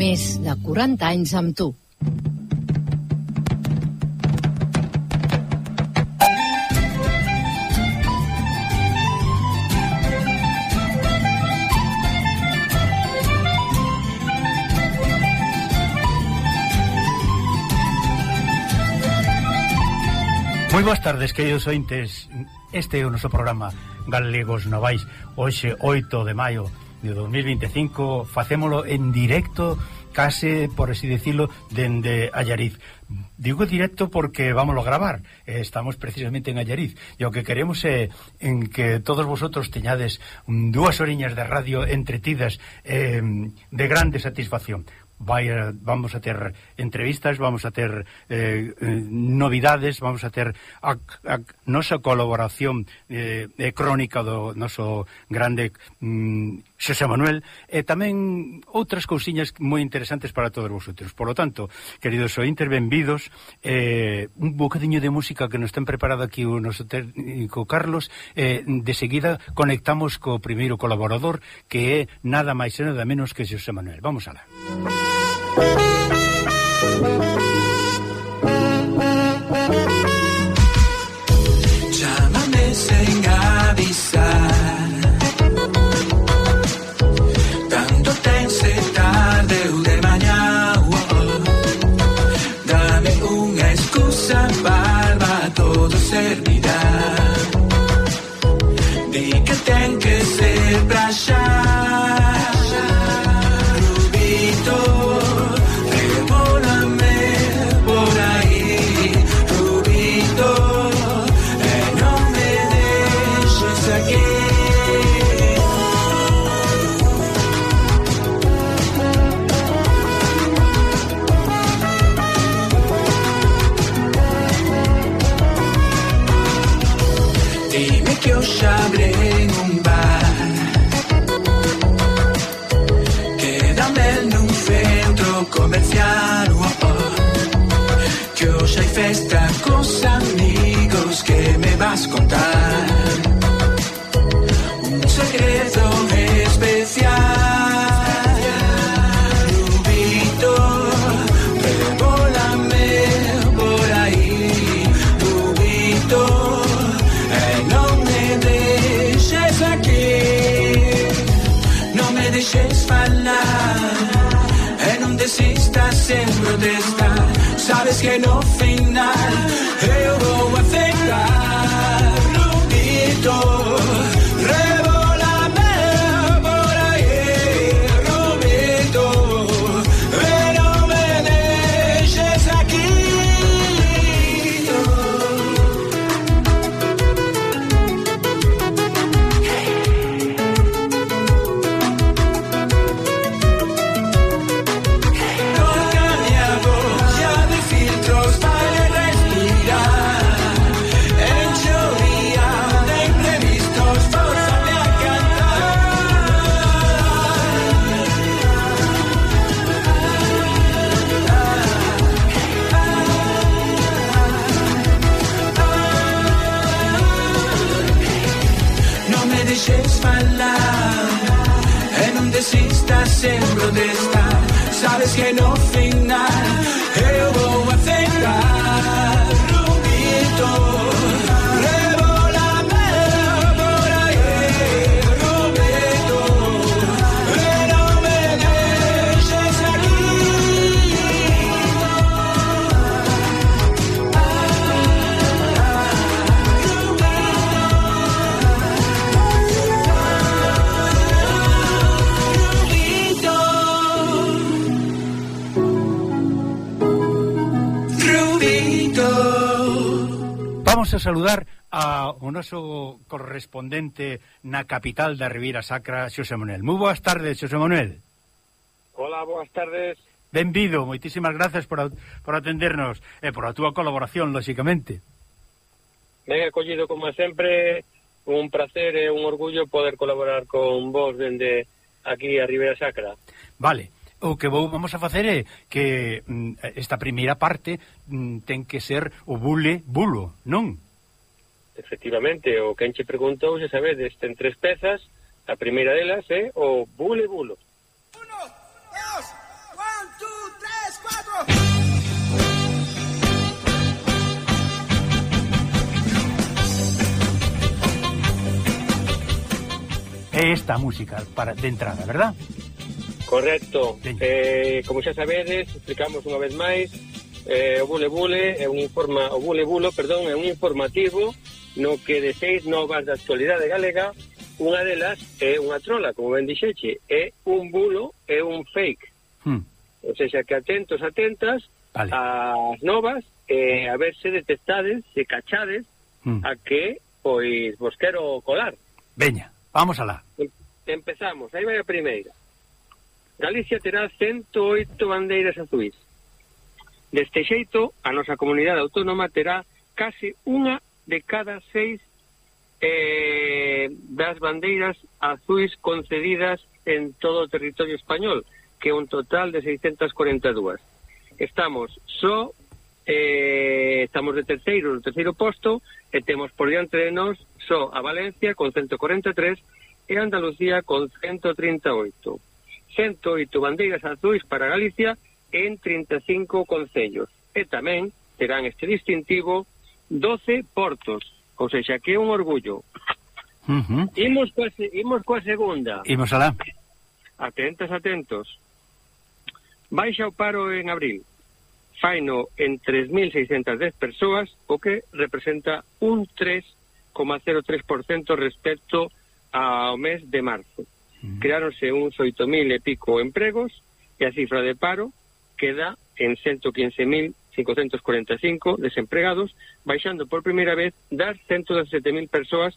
Més de 40 anys amb tu. Moi boas tardes, queridos ointes Este é o noso programa Galegos Novais Hoxe, 8 de maio de 2025 facémolo en directo case, por así decirlo, dende Allariz. Digo directo porque vamos a gravar, eh, estamos precisamente en Allariz, e o que queremos é en que todos vosotros teñades dúas oriñas de radio entretidas eh, de grande satisfacción. Vai, vamos a ter entrevistas, vamos a ter eh, eh, novidades, vamos a ter a, a nosa colaboración eh, eh crónica do noso grande mm, Xosé Manuel, e tamén outras cousiñas moi interesantes para todos vosotros. Por lo tanto, queridos ointes, benvidos, eh, un bocadiño de música que nos ten preparado aquí o noso técnico Carlos, eh, de seguida conectamos co primeiro colaborador, que é nada máis e nada menos que Xosé Manuel. Vamos alá. Música fiesta con los amigos que me vas a contar. Un secreto especial. Rubito, revólame por ahí. Rubito, no me dejes aquí. No me dejes hablar. En eh, desistas en protesta. Sabes que no. estás en protesta, sabes que no final, yo voy a aceptar. vamos a saludar a o noso correspondente na capital da Riviera Sacra, Xosé Manuel. Moi boas tardes, Xosé Manuel. Hola, boas tardes. Benvido, moitísimas gracias por, por atendernos e por a túa colaboración, lóxicamente. Ben acollido, como sempre, un placer e un orgullo poder colaborar con vos dende aquí a Ribeira Sacra. Vale o que vou, vamos a facer é que mm, esta primeira parte mm, ten que ser o bule bulo, non? Efectivamente, o que enche preguntou, xa sabedes, ten tres pezas, a primeira delas é o bule bulo. Uno, dos, one, two, tres, cuatro... É esta música para de entrada, ¿verdad? Correcto. Eh, como xa sabedes, explicamos unha vez máis, eh, o Bule Bule é un informa, o Bule Bulo, perdón, é un informativo no que de seis novas da actualidade galega, unha delas é unha trola, como ben dixeche, é un bulo, é un fake. Hmm. O sea, que atentos, atentas, vale. as novas, eh, a ver se detectades, se cachades, hmm. a que, pois, vos quero colar. Veña, vamos alá. Empezamos, aí vai a primeira. Galicia terá 108 bandeiras azuis. Deste xeito, a nosa comunidade autónoma terá case unha de cada seis eh, das bandeiras azuis concedidas en todo o territorio español, que é un total de 642. Estamos só eh, estamos de terceiro, no terceiro posto, e temos por diante de nós só a Valencia con 143 e Andalucía con 138. 108 bandeiras azuis para Galicia en 35 concellos. E tamén terán este distintivo 12 portos, ou seja, que é un orgullo. Uh -huh. Imos, coa, imos coa segunda. Imos alá. Atentos, atentos. Baixa o paro en abril. Faino en 3.610 persoas, o que representa un 3,03% respecto ao mes de marzo creáronse uns 8.000 e pico empregos e a cifra de paro queda en 115.545 desempregados, baixando por primeira vez das 117.000 persoas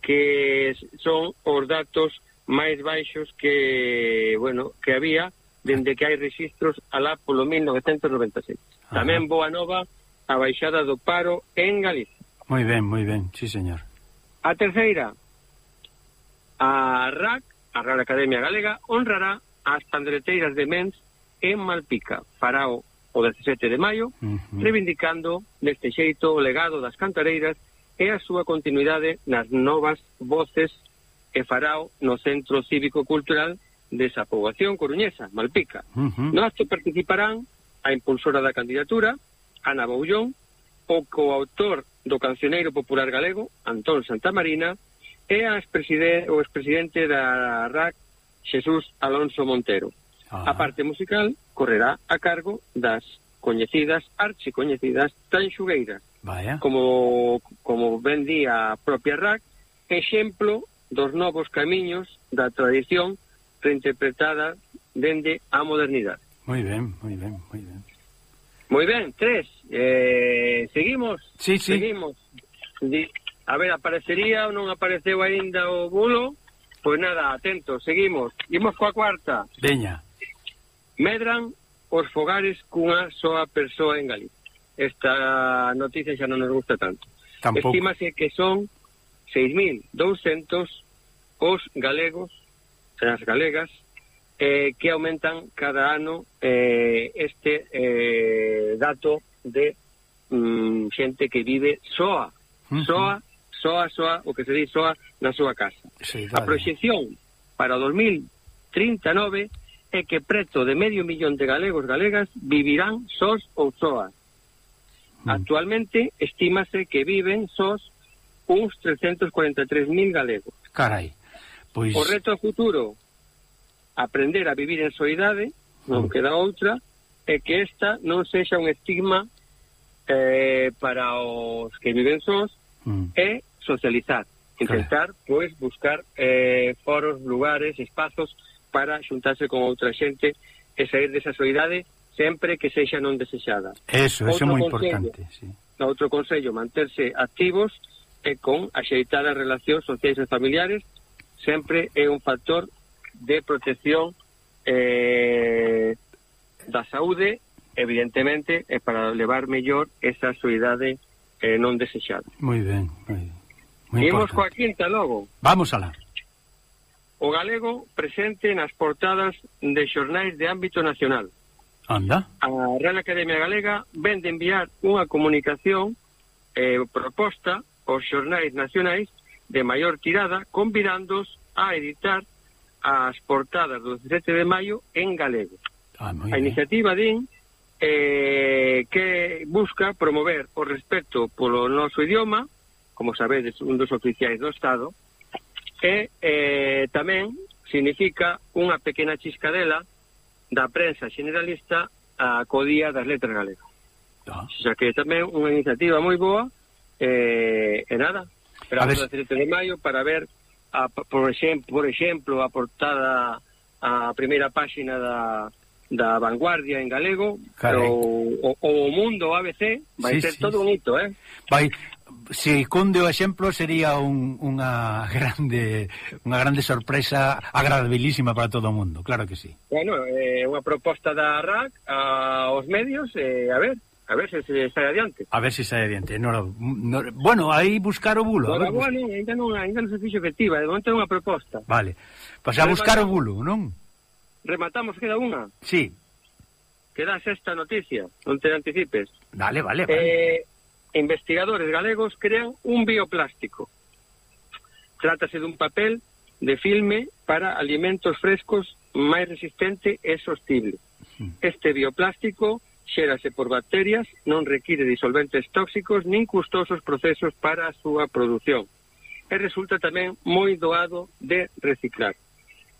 que son os datos máis baixos que, bueno, que había dende que hai registros alá polo 1996. Ajá. Tamén boa nova a baixada do paro en Galicia. Moi ben, moi ben, sí, señor. A terceira, a RAC A Real Academia Galega honrará as pandereteiras de Mens en Malpica. Farao o 17 de maio, uh -huh. reivindicando neste xeito o legado das cantareiras e a súa continuidade nas novas voces que farao no Centro Cívico Cultural desa poboación coruñesa, Malpica. Uh -huh. No acto participarán a impulsora da candidatura, Ana Boullón, o coautor do cancioneiro popular galego, Antón Santamarina, e as preside, o expresidente da RAC, Xesús Alonso Montero. Ah. A parte musical correrá a cargo das coñecidas, archicoñecidas, tanxugueiras. Vaya. Como, como ben di a propia RAC, exemplo dos novos camiños da tradición reinterpretada dende a modernidade. Moi ben, moi ben, moi ben. Moi ben, tres. Eh, seguimos? Sí, sí. Seguimos. Di A ver, aparecería ou non apareceu aínda o bulo? Pois nada, atentos, seguimos. Imos coa cuarta. Veña. Medran os fogares cunha soa persoa en Galicia. Esta noticia xa non nos gusta tanto. Tampouco. Estímase que son 6.200 os galegos, as galegas, eh, que aumentan cada ano eh, este eh, dato de mm, xente que vive soa, uh -huh. soa soa, soa, o que se di soa na súa casa. Sí, vale. A proxección para 2039 é que preto de medio millón de galegos galegas vivirán sós ou soas. Mm. Actualmente estímase que viven sós uns 343.000 galegos. Carai. Pois... O reto futuro, aprender a vivir en soidade, mm. non queda outra, é que esta non sexa un estigma eh, para os que viven sós, mm. e socializar, intentar claro. pois buscar eh, foros, lugares, espazos para xuntarse con outra xente e sair desa soidade sempre que sexa non desexada. Eso, eso é moi importante, sí. Outro consello, manterse activos e con axeitadas relacións sociais e familiares sempre é un factor de protección eh, da saúde, evidentemente, é para levar mellor esa soidade eh, non desexada. Moi ben, moi ben. Imos coa quinta logo. Vamos alá. O galego presente nas portadas de xornais de ámbito nacional. Anda. A Real Academia Galega ven de enviar unha comunicación eh, proposta aos xornais nacionais de maior tirada convidándoos a editar as portadas do 17 de maio en galego. Ah, a iniciativa din eh, que busca promover o respeto polo noso idioma como sabedes, un dos oficiais do Estado, e eh, tamén significa unha pequena chiscadela da prensa generalista a codía das letras galegas. Ah. Xa que tamén unha iniciativa moi boa, eh, e nada, esperamos a 17 de maio para ver, a, por, exemplo, por exemplo, a portada a primeira páxina da, da vanguardia en galego Carai. pero o, o mundo ABC vai sí, ser sí, todo sí. bonito, eh? Vai se conde o exemplo sería un, unha grande unha grande sorpresa agradabilísima para todo o mundo, claro que sí. Bueno, é eh, unha proposta da RAC aos medios, eh, a ver, a ver se, se sai adiante. A ver se sai adiante. No, no, bueno, aí buscar o bulo. Bueno, ver, bueno, ainda non, ainda non se fixo efectiva, de momento é unha proposta. Vale. Pois a buscar o bulo, non? Rematamos queda unha. Sí. Queda sexta noticia, non te anticipes. Dale, vale, vale. Eh, investigadores galegos crean un bioplástico. Trátase dun papel de filme para alimentos frescos máis resistente e sostible. Este bioplástico xérase por bacterias, non require disolventes tóxicos nin custosos procesos para a súa produción. E resulta tamén moi doado de reciclar.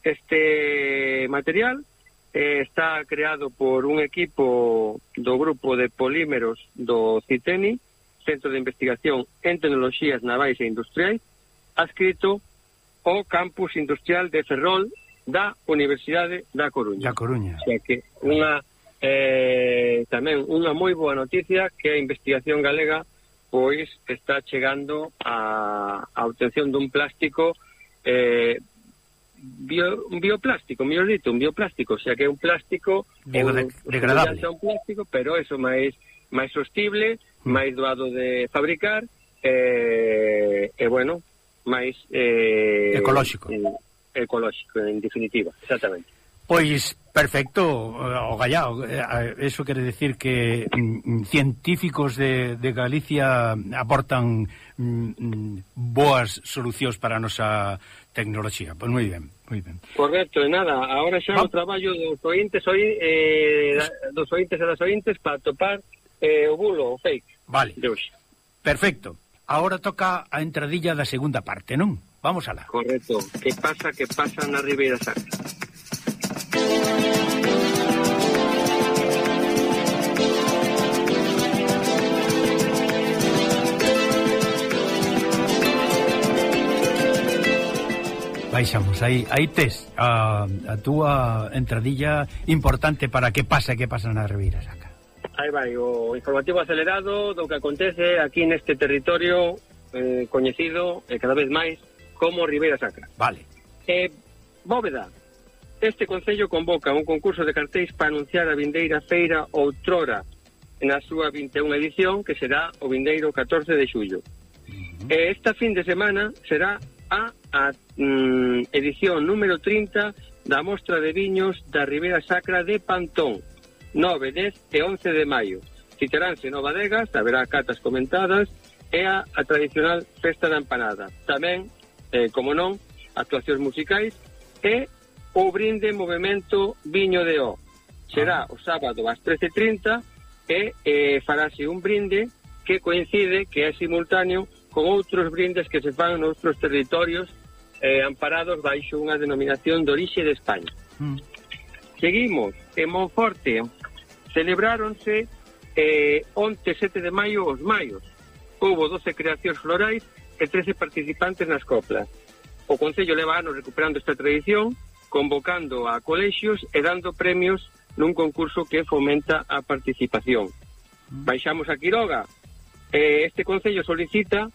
Este material eh, está creado por un equipo do grupo de polímeros do CITENI, Centro de Investigación en Tecnoloxías Navais e Industriais, adscrito ao Campus Industrial de Ferrol da Universidade da Coruña. Da Coruña. O sea que unha eh, tamén unha moi boa noticia que a investigación galega pois está chegando a, a obtención dun plástico eh, bio, un bioplástico, mellor dito, un bioplástico, o sea que é un plástico Biodegradable. Un, un plástico, pero eso máis máis sostible máis doado de fabricar e, e bueno, máis eh, ecolóxico. Eh, ecolóxico, en definitiva, exactamente. Pois perfecto, eh, o gallao, eh, eso quere decir que mm, mm, científicos de, de Galicia aportan mm, mm, boas solucións para a nosa tecnoloxía. Pois moi ben, moi ben. Correcto, e nada, agora xa ah. o traballo dos ointes, oi, eh, dos ointes e das ointes para topar eh, o bulo, o fake. Vale. De hoxe. Perfecto. Ahora toca a entradilla da segunda parte, non? Vamos alá. Correcto. Que pasa, que pasa na Ribeira Sacra? baixamos. Aí, aí tes a, a túa entradilla importante para que pasa que pasa na Ribeira Sacra. Aí vai, o informativo acelerado do que acontece aquí neste territorio eh, coñecido e eh, cada vez máis como Ribeira Sacra. Vale. Eh, bóveda. Este Concello convoca un concurso de cartéis para anunciar a vindeira feira outrora na súa 21 edición, que será o vindeiro 14 de xullo. Uh -huh. E esta fin de semana será a, a mm, edición número 30 da Mostra de Viños da Ribeira Sacra de Pantón, 9, 10 e 11 de maio. Citeránse no Badegas, haberá catas comentadas, e a, a tradicional Festa da Empanada. Tamén, eh, como non, actuacións musicais e o brinde movimento Viño de O. Será ah. o sábado ás 13.30 e eh, farase un brinde que coincide que é simultáneo con outros brindes que se fan noutros territorios eh, amparados baixo unha denominación de orixe de España. Mm. Seguimos, en Monforte, Celebráronse eh, onte 7 de maio os maios. Houbo 12 creacións florais e 13 participantes nas coplas. O Concello leva anos recuperando esta tradición, convocando a colexios e dando premios nun concurso que fomenta a participación. Mm. Baixamos a Quiroga. Eh, este Concello solicita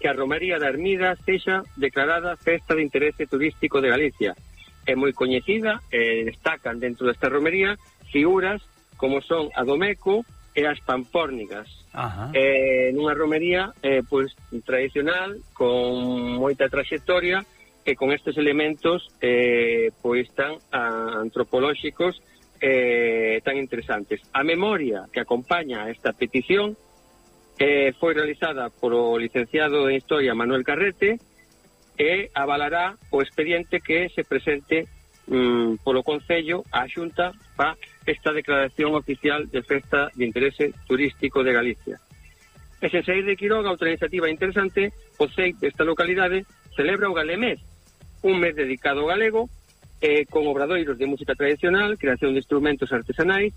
que a Romaría da Ermida sexa declarada Festa de Interese Turístico de Galicia. É moi coñecida, eh, destacan dentro desta romería figuras como son a Domeco e as pampórnicas. Ajá. Eh, nunha romería eh, pois, tradicional, con moita traxectoria, e con estes elementos eh, pois tan a, antropolóxicos eh, tan interesantes. A memoria que acompaña a esta petición eh, foi realizada polo licenciado en Historia Manuel Carrete e avalará o expediente que se presente mm, polo Concello á Xunta para esta declaración oficial de festa de interese turístico de Galicia. E sen sair de Quiroga, outra iniciativa interesante, o CEIC desta localidade celebra o Galemés, un mes dedicado ao galego, eh, con obradoiros de música tradicional, creación de instrumentos artesanais,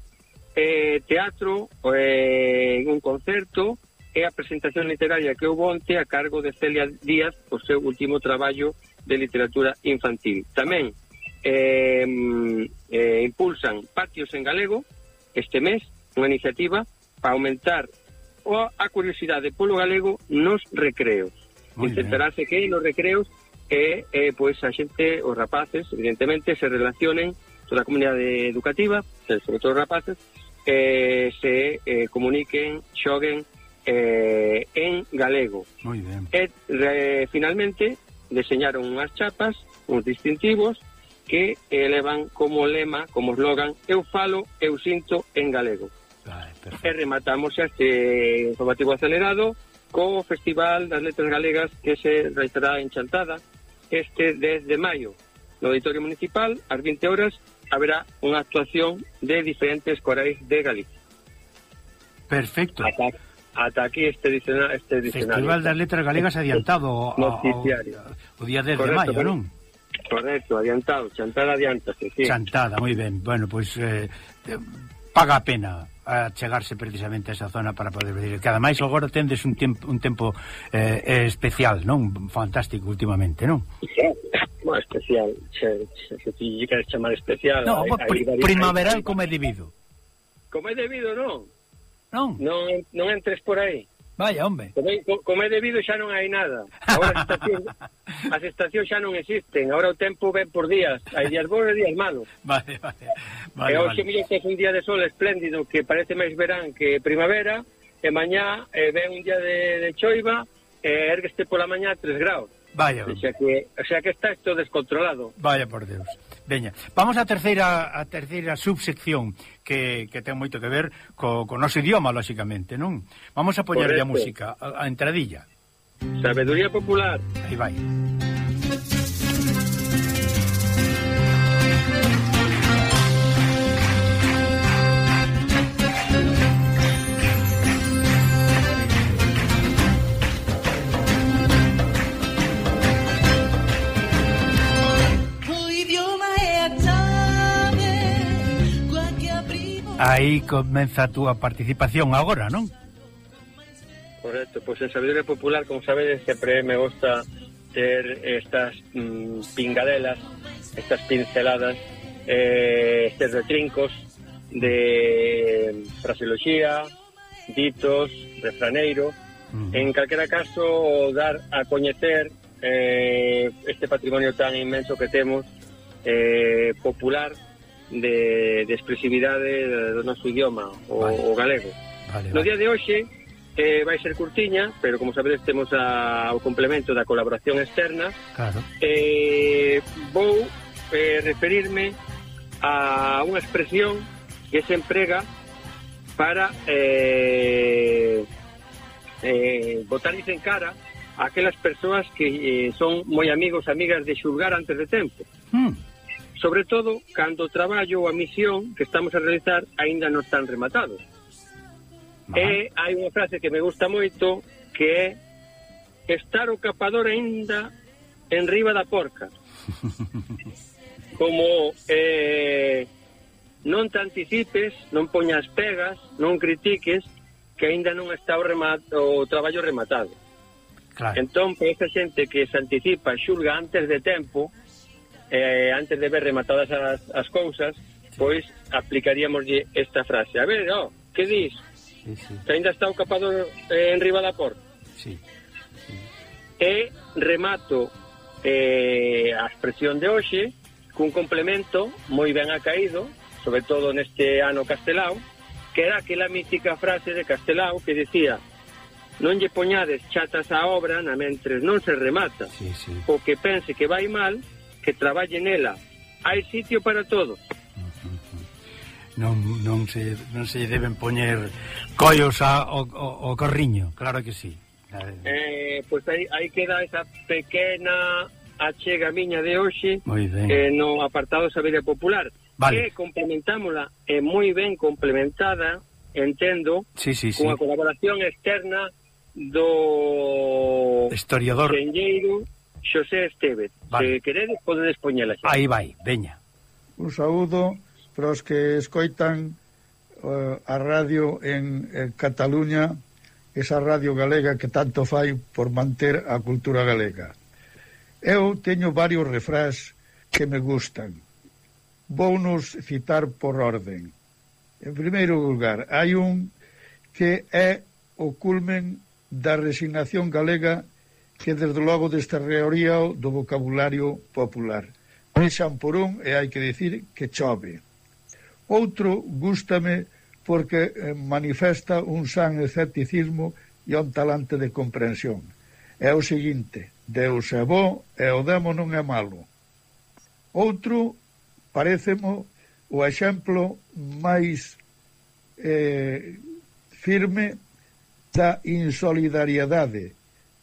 eh, teatro, eh, un concerto, e a presentación literaria que houve onte a cargo de Celia Díaz o seu último traballo de literatura infantil. Tamén eh, eh, impulsan Patios en Galego este mes, unha iniciativa para aumentar a curiosidade polo galego nos recreos. Intentarase que nos recreos que eh, pois a xente, os rapaces, evidentemente, se relacionen toda a comunidade educativa, sobre todo os rapaces, eh, se eh, comuniquen, xoguen eh, en galego. Moi ben. E, re, finalmente, deseñaron unhas chapas, uns distintivos, que elevan como lema, como slogan, eu falo, eu sinto en galego. Vale, e eh, rematamos este informativo acelerado co Festival das Letras Galegas que se realizará en Chantada este 10 de maio. No Auditorio Municipal, ás 20 horas, haberá unha actuación de diferentes corais de Galicia. Perfecto. Ata, ata aquí este diccionario. Este dicionario. Festival das Letras Galegas adiantado ao, ao, ao día 10 Correcto, de maio, non? Correcto, adiantado, chantada adiantase, sí. Chantada, moi ben. Bueno, pois pues, eh, paga a pena a chegarse precisamente a esa zona para poder ver que ademais agora tendes un tempo un tempo eh, eh, especial, non? Fantástico últimamente, non? Sí, bueno, especial, se, se, se ti queres chamar especial no, hay, pr hay, primaveral como é debido como é debido, non? Non? Non, non entres por aí Vaya, hombre. Como, como é debido xa non hai nada. Agora as estacións, as estacións xa non existen. Agora o tempo ven por días. Hai días bons e días malos. Vale, vale. vale eh, e hoxe vale. mira que é un día de sol espléndido que parece máis verán que primavera e mañá eh, ven un día de, de choiva eh, e ergueste pola mañá 3 graus. Vaya. O sea que, o sea que está isto descontrolado. Vaya por Deus. Veña, vamos á terceira a terceira subsección que, que ten moito que ver co, co noso idioma, lóxicamente, non? Vamos a poñerlle a música, a, a entradilla. Sabeduría popular. Aí vai. Aí comeza a túa participación agora, non? Correcto, pois pues en sabiduría popular, como sabedes, sempre me gusta ter estas mm, pingadelas, estas pinceladas, eh, estes retrincos de fraseoloxía, ditos, refraneiro, mm. en calquera caso dar a coñecer eh, este patrimonio tan inmenso que temos eh, popular de, de expresividade do noso idioma, o, vale. o galego. Vale, no vale. día de hoxe eh, vai ser curtiña, pero como sabedes temos a, o complemento da colaboración externa. Claro. Eh, vou eh, referirme a unha expresión que se emprega para eh, eh, botarles en cara a aquelas persoas que eh, son moi amigos, amigas de xulgar antes de tempo. Mm sobre todo cando o traballo ou a misión que estamos a realizar aínda non están rematados. Ajá. E hai unha frase que me gusta moito que é estar o capador aínda en riba da porca. Como eh, non te anticipes, non poñas pegas, non critiques que aínda non está o, remato, o traballo rematado. Claro. Entón, para esa xente que se anticipa, xulga antes de tempo, eh, antes de ver rematadas as, as cousas, pois aplicaríamoslle esta frase. A ver, oh, que dis? Sí, sí. Que ainda está o capado eh, en riba da porta. Sí. sí. E remato eh, a expresión de hoxe cun complemento moi ben acaído, sobre todo neste ano castelao, que era aquela mítica frase de Castelao que decía non lle poñades chatas á obra na mentres non se remata. Sí, sí. O que pense que vai mal, que traballe nela. Hai sitio para todo. Non, non, se, non se deben poñer collos a, o, o, o corriño, claro que sí. Eh, pois aí, aí queda esa pequena achega miña de hoxe eh, no apartado Sabería Popular vale. que complementámola é eh, moi ben complementada entendo sí, sí, sí. cunha colaboración externa do historiador Senlleiro Xosé Estevez. Vale. Se queredes, podedes poñela xa. Aí vai, veña. Un saúdo para os que escoitan uh, a radio en, en Cataluña, esa radio galega que tanto fai por manter a cultura galega. Eu teño varios refrás que me gustan. Vounos citar por orden. En primeiro lugar, hai un que é o culmen da resignación galega que desde logo destarreoría do vocabulario popular. Pexan por un e hai que dicir que chove. Outro gústame porque eh, manifesta un san escepticismo e un talante de comprensión. É o seguinte, Deus é bo e o demo non é malo. Outro, parecemo, o exemplo máis eh, firme da insolidariedade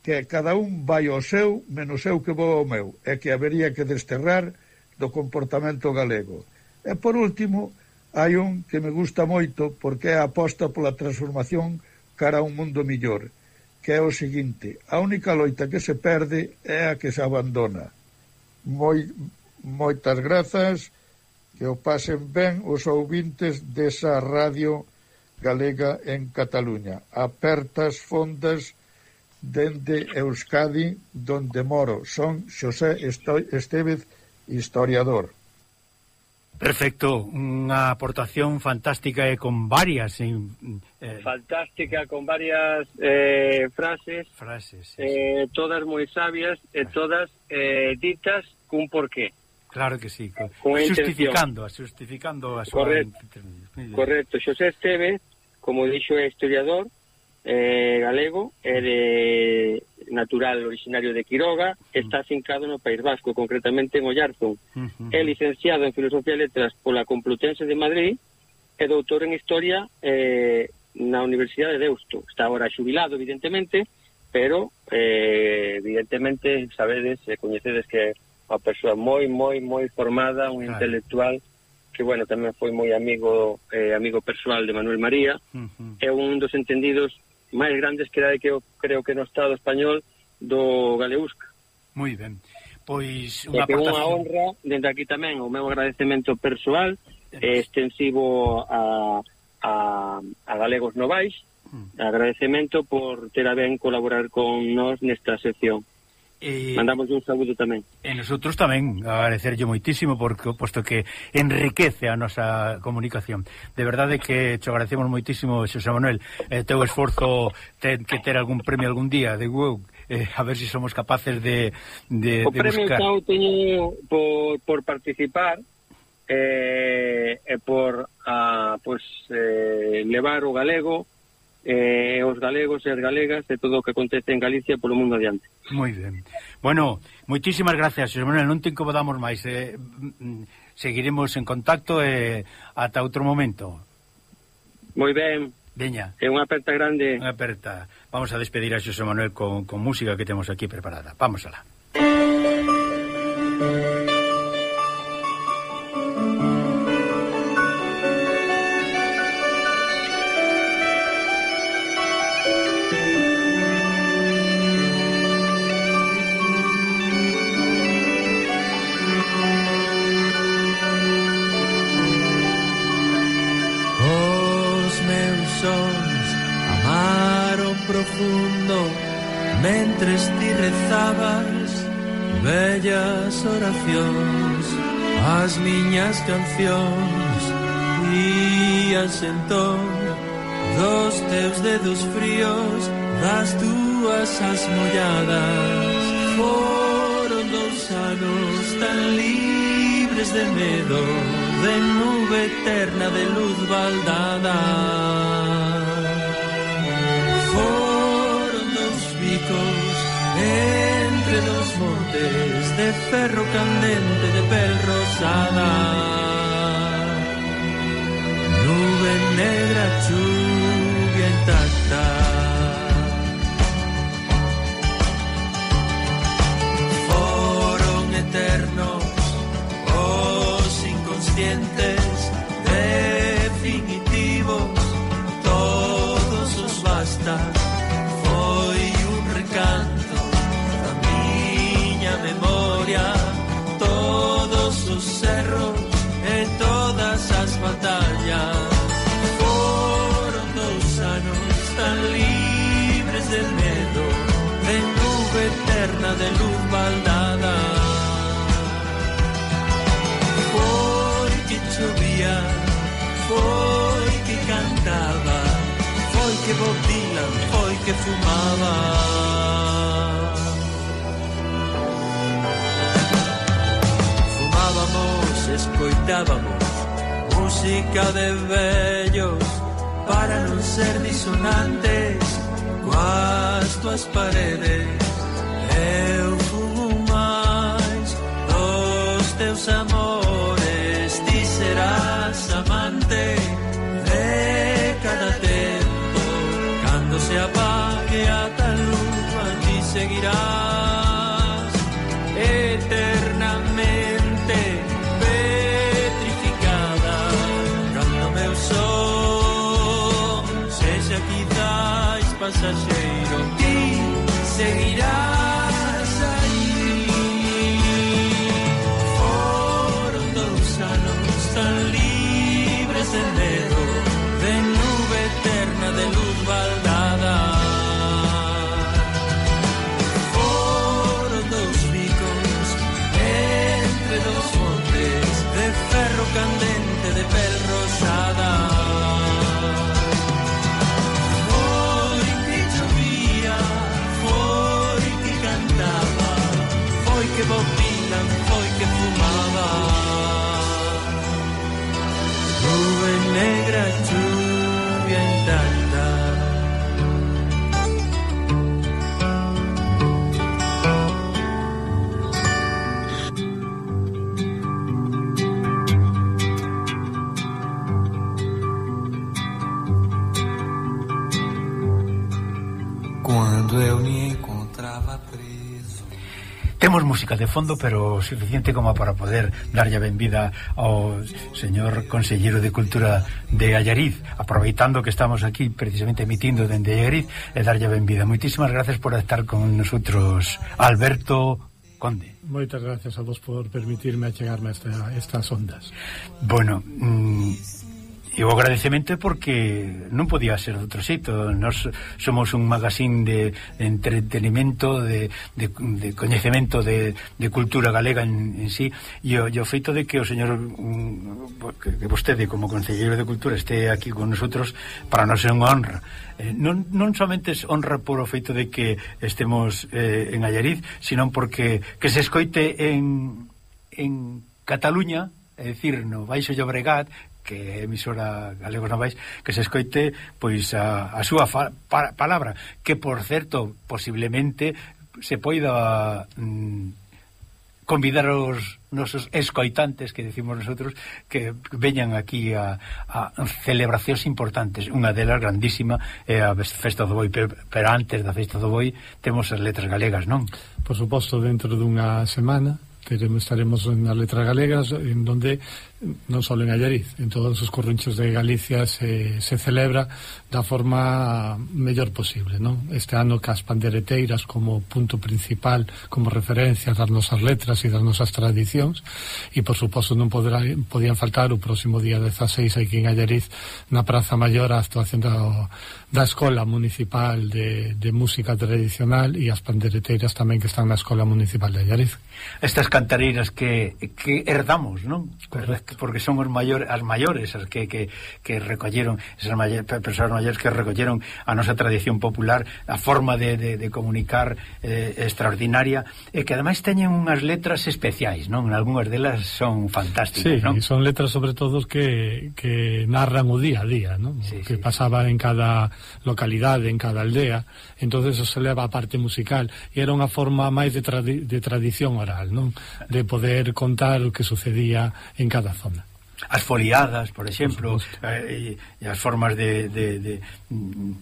que cada un vai ao seu, menos eu que vou ao meu, e que habería que desterrar do comportamento galego. E por último, hai un que me gusta moito porque é a aposta pola transformación cara a un mundo millor, que é o seguinte, a única loita que se perde é a que se abandona. Moi, moitas grazas, que o pasen ben os ouvintes desa radio galega en Cataluña. Apertas fondas Dende Euskadi, donde moro, son Xosé Estévez, historiador. Perfecto, unha aportación fantástica e con varias eh, eh, fantástica con varias eh, frases, frases sí, eh, sí. todas moi sabias e eh, todas eh, ditas cun porqué. Claro que sí, con justificando, justificando a súa Correcto, Correcto. Xosé Esteve, como dixo é historiador, eh, galego, é de natural originario de Quiroga, está afincado no País Vasco, concretamente en Ollarzón. Uh -huh. É licenciado en Filosofía e Letras pola Complutense de Madrid e doutor en Historia eh, na Universidade de Deusto. Está agora xubilado, evidentemente, pero, eh, evidentemente, sabedes e coñecedes que é unha persoa moi, moi, moi formada, un claro. intelectual que, bueno, tamén foi moi amigo eh, amigo persoal de Manuel María, uh -huh. é un dos entendidos máis grandes que hai que eu creo que no Estado español do Galeusca. Moi ben. Pois unha aportación... unha honra, dende aquí tamén, o meu agradecemento persoal eh, extensivo a, a, a Galegos Novais, mm. agradecemento por ter a ben colaborar con nós nesta sección. Eh, Mandamos un saúdo tamén. E nosotros tamén, agradecerlle moitísimo, porque posto que enriquece a nosa comunicación. De verdade que te agradecemos moitísimo, Xosé Manuel, eh, teu esforzo ten que ter algún premio algún día, de wow, eh, a ver se si somos capaces de, de, o de buscar. O premio que teño por, por participar, eh, e por, a, pues, eh, levar o galego, eh, os galegos e as galegas e todo o que acontece en Galicia polo mundo adiante. Moi ben. Bueno, moitísimas gracias, Xosé Manuel, non te incomodamos máis. Eh, mm, seguiremos en contacto e eh, ata outro momento. Moi ben. Veña. É unha aperta grande. Unha aperta. Vamos a despedir a Xosé Manuel con, con música que temos aquí preparada. Vamos alá. Música as cancións Íanse entón Dos teus dedos fríos Das túas as molladas Foron dous anos tan libres de medo De nube eterna de luz baldada. Foron dos picos entre dos montes De ferro candente de pel rosada. Nube negra chuvia intacta. Foron eternos os inconscientes definitivos. Todos os basta libres del miedo, de nube eterna, de luz baldada. Foi que llovía, foi que cantaba, foi que Bob Dylan, foi que fumaba. Fumábamos, escoitábamos música de bellos para non ser disonantes coas tuas paredes. Eu fumo máis dos teus amantes pasajeiro y seguirá. Temos música de fondo, pero suficiente como para poder darlle a benvida ao señor Consellero de Cultura de Allariz, aproveitando que estamos aquí precisamente emitindo dende Allariz, eh, e darlle a benvida. Moitísimas gracias por estar con nosotros, Alberto Conde. Moitas gracias a vos por permitirme achegarme a esta, estas ondas. Bueno, mmm E o agradecemento é porque non podía ser de outro xeito. Nós somos un magazín de, de entretenimento, de, de, de coñecemento de, de cultura galega en, en sí, e o, e o feito de que o señor mm, que, que vostede como concelleiro de cultura este aquí con nosotros para nós é unha honra. Eh, non, non somente honra por o feito de que estemos eh, en Allariz, sino porque que se escoite en, en Cataluña é dicir, no Baixo Llobregat que é emisora Galegos Novais que se escoite pois a, a súa fa, pa, palabra que por certo posiblemente se poida mm, convidar os nosos escoitantes que decimos nosotros que veñan aquí a, a celebracións importantes unha delas grandísima é a Festa do Boi pero, pero antes da Festa do Boi temos as letras galegas, non? Por suposto, dentro dunha semana teremos, estaremos nas letras galegas en donde non só en Allariz, en todos os corrinchos de Galicia se, se celebra da forma mellor posible, non? Este ano cas pandereteiras como punto principal, como referencia das nosas letras e das nosas tradicións e, por suposto, non poderá, podían faltar o próximo día 16 aquí en Allariz na Praza Maior a actuación da, da Escola Municipal de, de Música Tradicional e as pandereteiras tamén que están na Escola Municipal de Allariz. Estas cantareiras que, que herdamos, non? Correcto porque son os maiores, as maiores as que, que, que recolleron esas maiores, persoas maiores que recolleron a nosa tradición popular a forma de, de, de comunicar eh, extraordinaria e que ademais teñen unhas letras especiais non algunhas delas son fantásticas sí, non? son letras sobre todo que, que narran o día a día non? Sí, que sí. pasaba en cada localidade en cada aldea entonces eso se leva a parte musical e era unha forma máis de, tradi de tradición oral non? de poder contar o que sucedía en cada zona zona as foliadas, por exemplo, por eh, e as formas de, de, de, mm,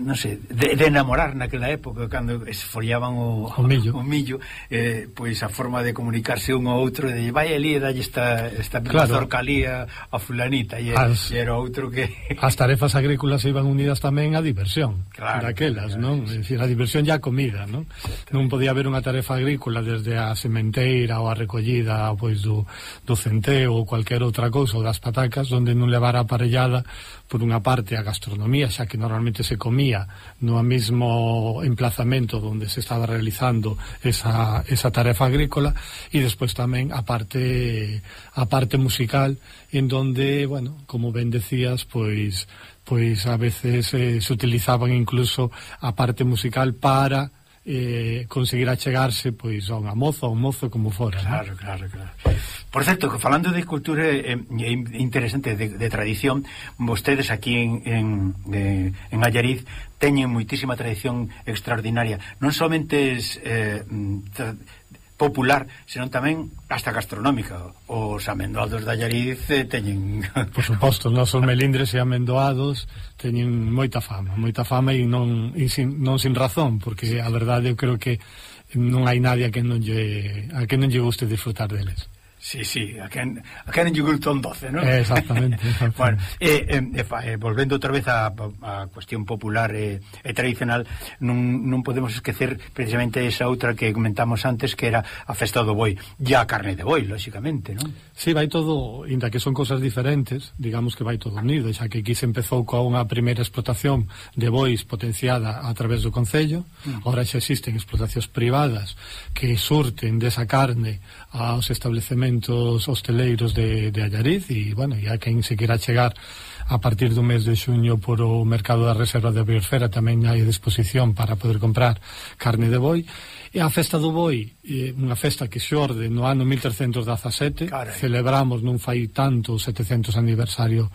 non sei, de, de enamorar naquela época cando esfoliaban o, o millo, o millo eh, pois a forma de comunicarse un ao outro de vai ali e dalle esta, esta claro. zorcalía a fulanita e, as, e era outro que... As tarefas agrícolas iban unidas tamén á diversión claro, daquelas, claro, non? É dicir, a diversión e a comida, non? Non podía haber unha tarefa agrícola desde a sementeira ou a recollida pois do, do centeo ou cualquier outra cousa ou das patacas onde non levara aparellada por unha parte a gastronomía, xa que normalmente se comía no mesmo emplazamento onde se estaba realizando esa, esa tarefa agrícola e despois tamén a parte a parte musical en donde, bueno, como ben decías, pois pois a veces eh, se utilizaban incluso a parte musical para eh, conseguir achegarse pois a unha moza ou un mozo como fora. Claro, ¿no? claro, claro. Por certo, que falando de cultura eh, eh, é eh, interesante de, de tradición, vostedes aquí en en, eh, en Allariz teñen moitísima tradición extraordinaria. Non somente es, eh, tra popular, senón tamén hasta gastronómica. Os amendoados da Llariz eh, teñen... Por suposto, os nosos melindres e amendoados teñen moita fama, moita fama e non, e sin, non sin razón, porque a verdade eu creo que non hai nadie a que non lle, a que non lle guste disfrutar deles. Sí, sí, a quen, a quen lle gustou 12, non? Eh, exactamente. exactamente. bueno, eh, eh, eh, volvendo outra vez á cuestión popular e eh, eh, tradicional, non, non podemos esquecer precisamente esa outra que comentamos antes, que era a festa do boi, e a carne de boi, lóxicamente, non? Sí, vai todo, inda que son cosas diferentes, digamos que vai todo unido, xa que aquí se empezou coa unha primeira explotación de bois potenciada a través do Concello, mm. ahora xa existen explotacións privadas que surten desa carne aos establecementos hosteleiros de, de Allariz e, bueno, e a quen se quera chegar a partir do mes de xuño por o mercado da reserva de biosfera tamén hai a disposición para poder comprar carne de boi e a festa do boi é unha festa que xorde no ano 1317 Carai. celebramos non fai tanto o 700 aniversario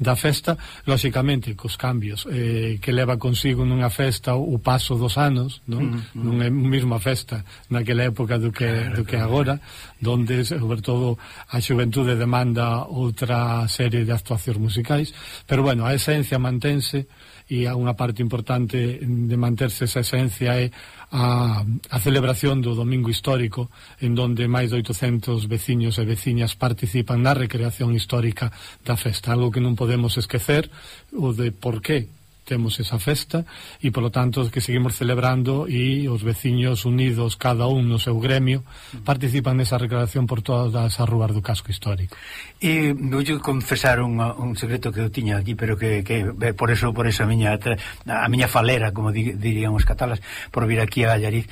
da festa, lóxicamente, cos cambios eh, que leva consigo nunha festa o paso dos anos, non, mm, mm. non é a mesma festa naquela época do que, claro, do que agora, donde, sobre todo, a xuventude demanda outra serie de actuacións musicais, pero, bueno, a esencia mantense, e a unha parte importante de manterse esa esencia é a, a celebración do Domingo Histórico en donde máis de 800 veciños e veciñas participan na recreación histórica da festa, algo que non podemos esquecer o de por qué temos esa festa e polo tanto que seguimos celebrando e os veciños unidos cada un no seu gremio participan nesa recreación por todas as rúas do casco histórico E vou confesar un, un secreto que eu tiña aquí pero que, que por eso por esa miña, a miña falera como di, dirían os catalas por vir aquí a Gallariz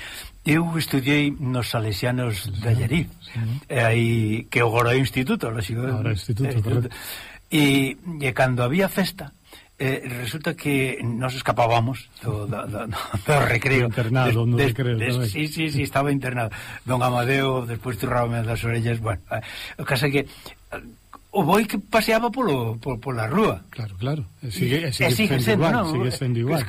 Eu estudiei nos salesianos sí, da sí. e aí que agora é instituto, lógico. Agora é instituto, instituto. E, e cando había festa, eh, resulta que nos escapábamos do, do, do, do recreo. Internado, no recreo des, sí, sí, sí, estaba internado. Don Amadeo, despois turrábame das orellas bueno, eh, o caso é que eh, o boi que paseaba polo, polo pola rúa. Claro, claro e sigue, e sigue, e sigue sendo igual, no, sigue eh, sendo igual.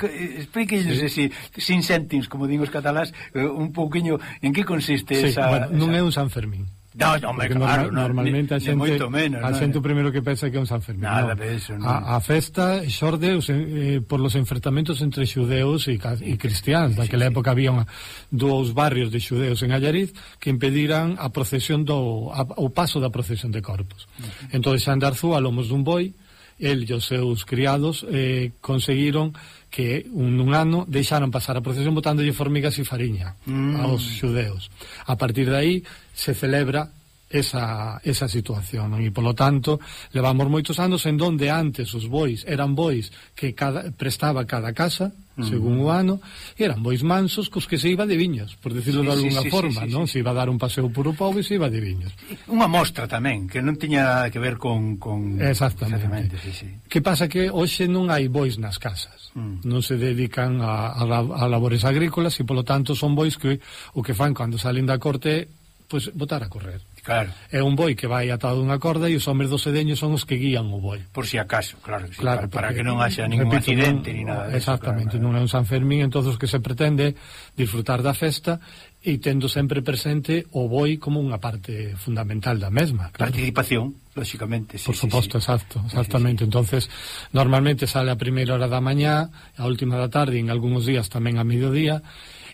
explíquenos sí. si, sin céntimos, como din os catalás un pouquiño en que consiste sí, esa, bueno, non esa... é un San Fermín. No, non, me, claro, normal, normalmente a xente, moito menos, a xente no, o primeiro que pensa que é un San Fermín. Nada no. eso, non. A, a festa xorde os, eh, por los enfrentamentos entre xudeus e, e cristiáns. Daquela sí, sí. época había unha, dous barrios de xudeus en Allariz que impediran a procesión do, a, o paso da procesión de corpos. Uh -huh. Entón, Xandarzú, a lomos dun boi, el e os seus criados eh, conseguiron que un, un ano deixaron pasar a procesión botándolle formigas e fariña mm. aos xudeus. A partir de aí se celebra esa, esa situación non? e polo tanto levamos moitos anos en donde antes os bois eran bois que cada, prestaba cada casa uh -huh. según o ano e eran bois mansos cos que se iba de viños por decirlo sí, de alguna sí, sí, forma sí, sí, non sí. se iba a dar un paseo por o pobo e se iba de viños unha mostra tamén que non tiña nada que ver con, con... exactamente, exactamente sí, sí. que pasa que hoxe non hai bois nas casas mm. non se dedican a, a, a labores agrícolas e polo tanto son bois que o que fan cando salen da corte pois botar a correr. Claro. É un boi que vai atado unha corda e os homes do sedeño son os que guían o boi. Por si acaso, claro, que sí, claro para, para que non haxa ningún repito, accidente ni nada. Exactamente, eso, claro, non é un San Fermín, entonces que se pretende disfrutar da festa e tendo sempre presente o boi como unha parte fundamental da mesma. Claro. Participación, lógicamente, sí, Por suposto, sí, exacto, exactamente. Sí, sí. Entonces, normalmente sale a primeira hora da mañá, a última da tarde, en algúns días tamén a mediodía,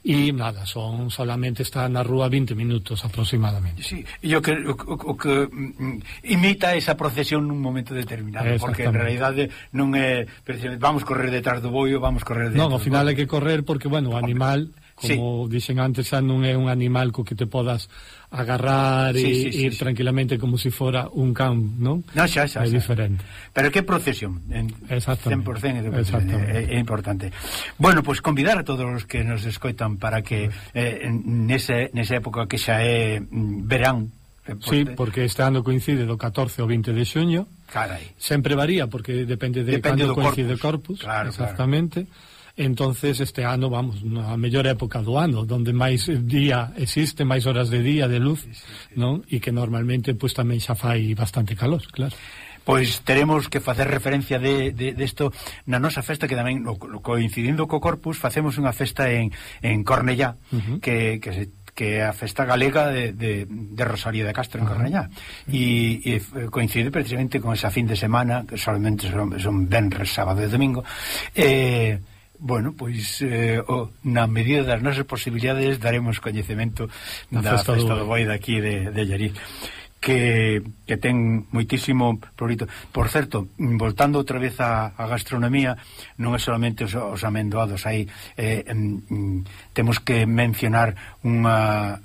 e nada, son solamente está na rúa 20 minutos aproximadamente. Sí, e o que, o, o que mm, imita esa procesión nun momento determinado, porque en realidade non é vamos correr detrás do boio, vamos correr detrás. Non, ao final hai que correr porque bueno, o animal como sí. dixen antes, xa non é un animal co que te podas agarrar sí, e sí, sí, ir sí, tranquilamente como se si fora un can, non? No, xa, xa, xa. É diferente. Pero que procesión, en 100% é, Exactamente. é, é eh, eh, importante. Bueno, pois pues, convidar a todos os que nos escoitan para que eh, nese, nesa época que xa é mm, verán eh, Sí, porque este ano coincide do 14 ao 20 de xuño. Carai. Sempre varía porque depende de depende cando do coincide corpus, corpus claro, exactamente. Claro entonces este ano vamos a mellor época do ano donde máis día existe máis horas de día de luz sí, sí, sí. non e que normalmente pues, tamén xa fai bastante calor claro pois teremos que facer referencia de, de, de esto na nosa festa que tamén no, coincidindo co Corpus facemos unha festa en, en Cornellá uh -huh. que, que se que é a festa galega de, de, de Rosalía de Castro en Cornellá e, e coincide precisamente con esa fin de semana que solamente son, son venres, sábado e domingo eh, Bueno, pois eh, oh, na medida das nosas posibilidades daremos coñecemento da festa, festa do Boi daqui de, de Llariz que, que ten moitísimo prurito. Por certo, voltando outra vez á, a gastronomía, non é solamente os, os amendoados, hai eh, mm, temos que mencionar unha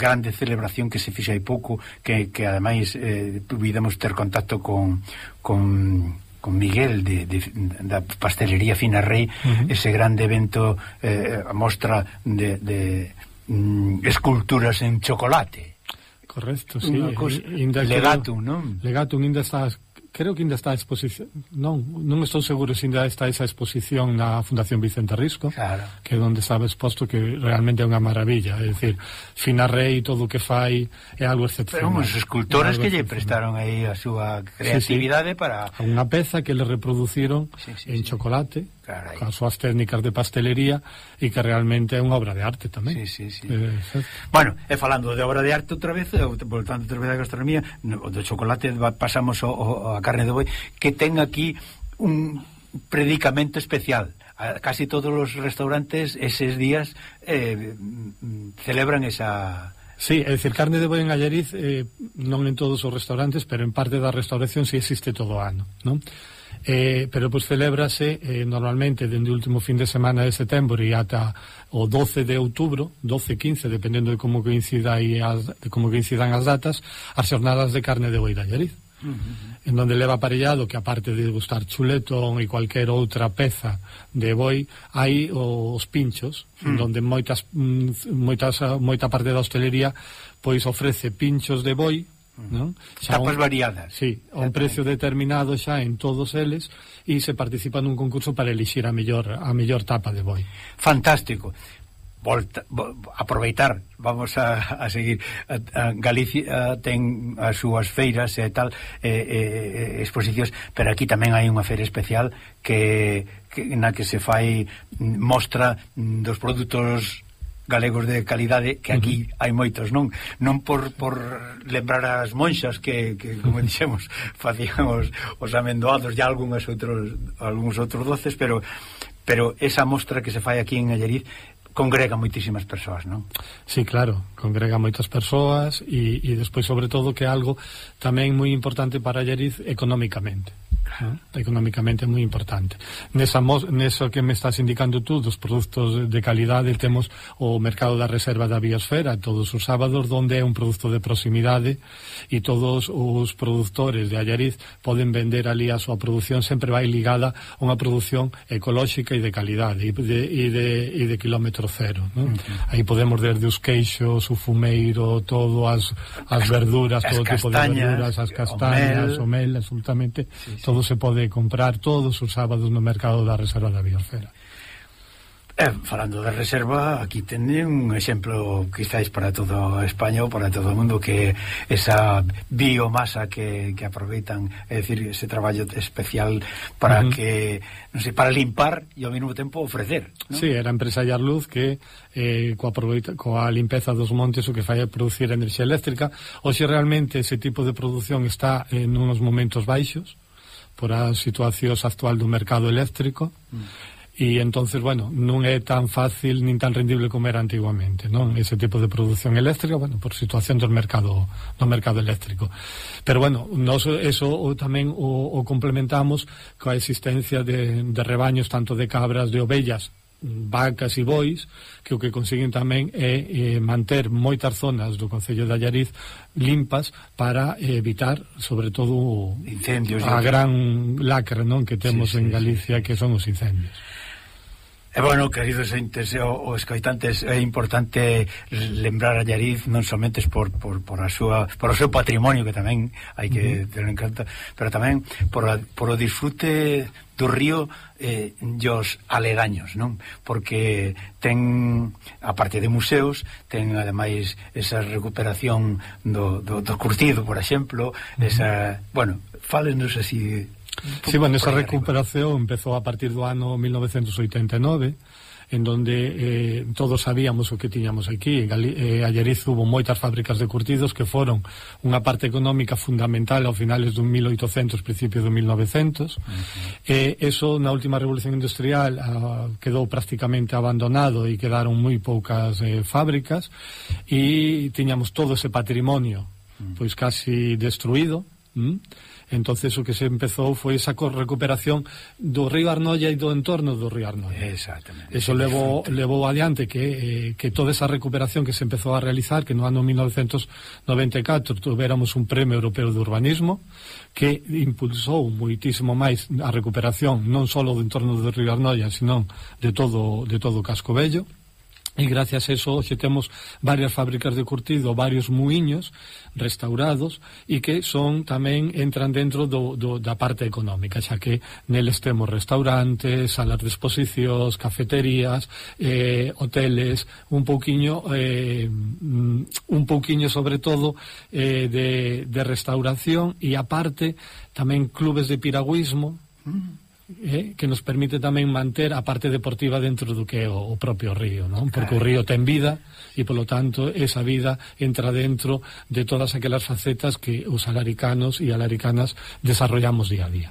grande celebración que se fixe hai pouco, que, que ademais eh, pudemos ter contacto con, con con Miguel de, de, da pastelería Fina Rey uh -huh. ese grande evento eh, mostra de, de mm, esculturas en chocolate Correcto, sí. Cosa, legatum, non? Legatum ainda está creo que ainda está a exposición, non, non estou seguro se ainda está esa exposición na Fundación Vicente Risco, claro. que é onde estaba exposto que realmente é unha maravilla, é dicir, Fina Rey todo o que fai é algo excepcional. Pero uns escultores que lle prestaron aí a súa creatividade sí, sí. para... Unha peza que le reproduciron sí, sí, en sí. chocolate, Carai. con as súas técnicas de pastelería e que realmente é unha obra de arte tamén. Sí, sí, sí. Eh, bueno, e falando de obra de arte outra vez, eh, voltando outra vez a gastronomía, do chocolate pasamos ao, o, a carne de boi, que ten aquí un predicamento especial. A, casi todos os restaurantes eses días eh, celebran esa... Sí, é dicir, carne de boi en Gallariz eh, non en todos os restaurantes, pero en parte da restauración si sí existe todo o ano, non? eh, pero pois celébrase eh, normalmente dende o último fin de semana de setembro e ata o 12 de outubro, 12-15, dependendo de como coincida aí as, de como coincidan as datas, as xornadas de carne de boi da Lleriz. Uh -huh. en donde leva aparellado que aparte de gustar chuletón e cualquier outra peza de boi, hai os pinchos, uh -huh. en mm. donde moitas, mm, moitas moita parte da hostelería pois ofrece pinchos de boi non? Xa Tapas un, variadas. Sí, a un precio determinado xa en todos eles e se participa nun concurso para elixir a mellor a mellor tapa de boi. Fantástico. Volta, aproveitar, vamos a, a seguir a, a Galicia a, ten as súas feiras e tal eh, eh, exposicións, pero aquí tamén hai unha feira especial que, que na que se fai mm, mostra mm, dos produtos galegos de calidade que aquí uh -huh. hai moitos, non? Non por, por lembrar as monxas que, que como dixemos, facían os, os amendoados e algúns outros algúns outros doces, pero pero esa mostra que se fai aquí en Alleriz congrega moitísimas persoas, non? Sí, claro, congrega moitas persoas e, e despois, sobre todo, que algo tamén moi importante para Alleriz económicamente eh? económicamente moi importante. Nesa, neso que me estás indicando tú dos produtos de calidade temos o mercado da reserva da biosfera todos os sábados donde é un produto de proximidade e todos os produtores de Allariz poden vender ali a súa produción sempre vai ligada a unha produción ecolóxica e de calidade e de, e de, e de kilómetro cero. Non? Uh -huh. Aí podemos desde os queixos, o fumeiro, todo, as, as verduras, as todo castañas, tipo de verduras, as castañas, o mel, o mel absolutamente sí, sí. todo se pode comprar todos os sábados no mercado da Reserva da Biosfera. Eh, falando de reserva, aquí tenen un exemplo quizáis para todo España ou para todo o mundo que esa biomasa que, que aproveitan, é dicir, ese traballo especial para uh -huh. que, non sei, para limpar e ao mesmo tempo ofrecer, non? Sí, era a empresa Yarluz que eh, coa, coa limpeza dos montes o que fai é producir enerxía eléctrica. Oxe, realmente, ese tipo de produción está en unos momentos baixos, por a situación actual do mercado eléctrico mm. e entonces bueno, non é tan fácil nin tan rendible como era antiguamente non ese tipo de produción eléctrica bueno, por situación do mercado do mercado eléctrico pero bueno, nos, eso o, tamén o, o complementamos coa existencia de, de rebaños tanto de cabras de ovellas vacas e bois, que o que consiguen tamén é eh, manter moitas zonas do Concello de Allariz limpas para eh, evitar, sobre todo, incendios, a gran lacra non que temos sí, sí, en Galicia, sí. que son os incendios. E bueno, queridos entes o, o escoitantes, é importante lembrar a Llariz non somente por, por, por, a súa, por o seu patrimonio que tamén hai que uh -huh. ter en conta, pero tamén por, a, por o disfrute do río eh, e os aledaños, non? Porque ten, a parte de museos, ten ademais esa recuperación do, do, do curtido, por exemplo, esa, uh -huh. bueno, fálenos así Sí, bueno, esa recuperación empezou a partir do ano 1989 en donde eh, todos sabíamos o que tiñamos aquí. Gali, eh, alleriz hubo moitas fábricas de curtidos que foron unha parte económica fundamental ao finales do 1800, principios do 1900. Uh -huh. eh, eso na última revolución industrial ah, quedou prácticamente abandonado e quedaron moi poucas eh, fábricas e tiñamos todo ese patrimonio pois casi destruído. ¿m? entonces o que se empezou foi esa recuperación do río Arnoia e do entorno do río Arnoia. Exactamente. Eso levou, levou adiante que, eh, que toda esa recuperación que se empezou a realizar, que no ano 1994 tuveramos un premio europeo de urbanismo, que impulsou moitísimo máis a recuperación non só do entorno do río Arnoia, senón de todo, de todo o casco bello, E gracias a eso hoxe temos varias fábricas de curtido, varios muiños restaurados e que son tamén entran dentro do, do, da parte económica, xa que neles temos restaurantes, salas de exposicións, cafeterías, eh, hoteles, un pouquiño eh, mm, un pouquiño sobre todo eh, de, de restauración e aparte tamén clubes de piragüismo, mm eh, que nos permite tamén manter a parte deportiva dentro do que é o, o propio río, non? Porque o río ten vida e, polo tanto, esa vida entra dentro de todas aquelas facetas que os alaricanos e alaricanas desarrollamos día a día.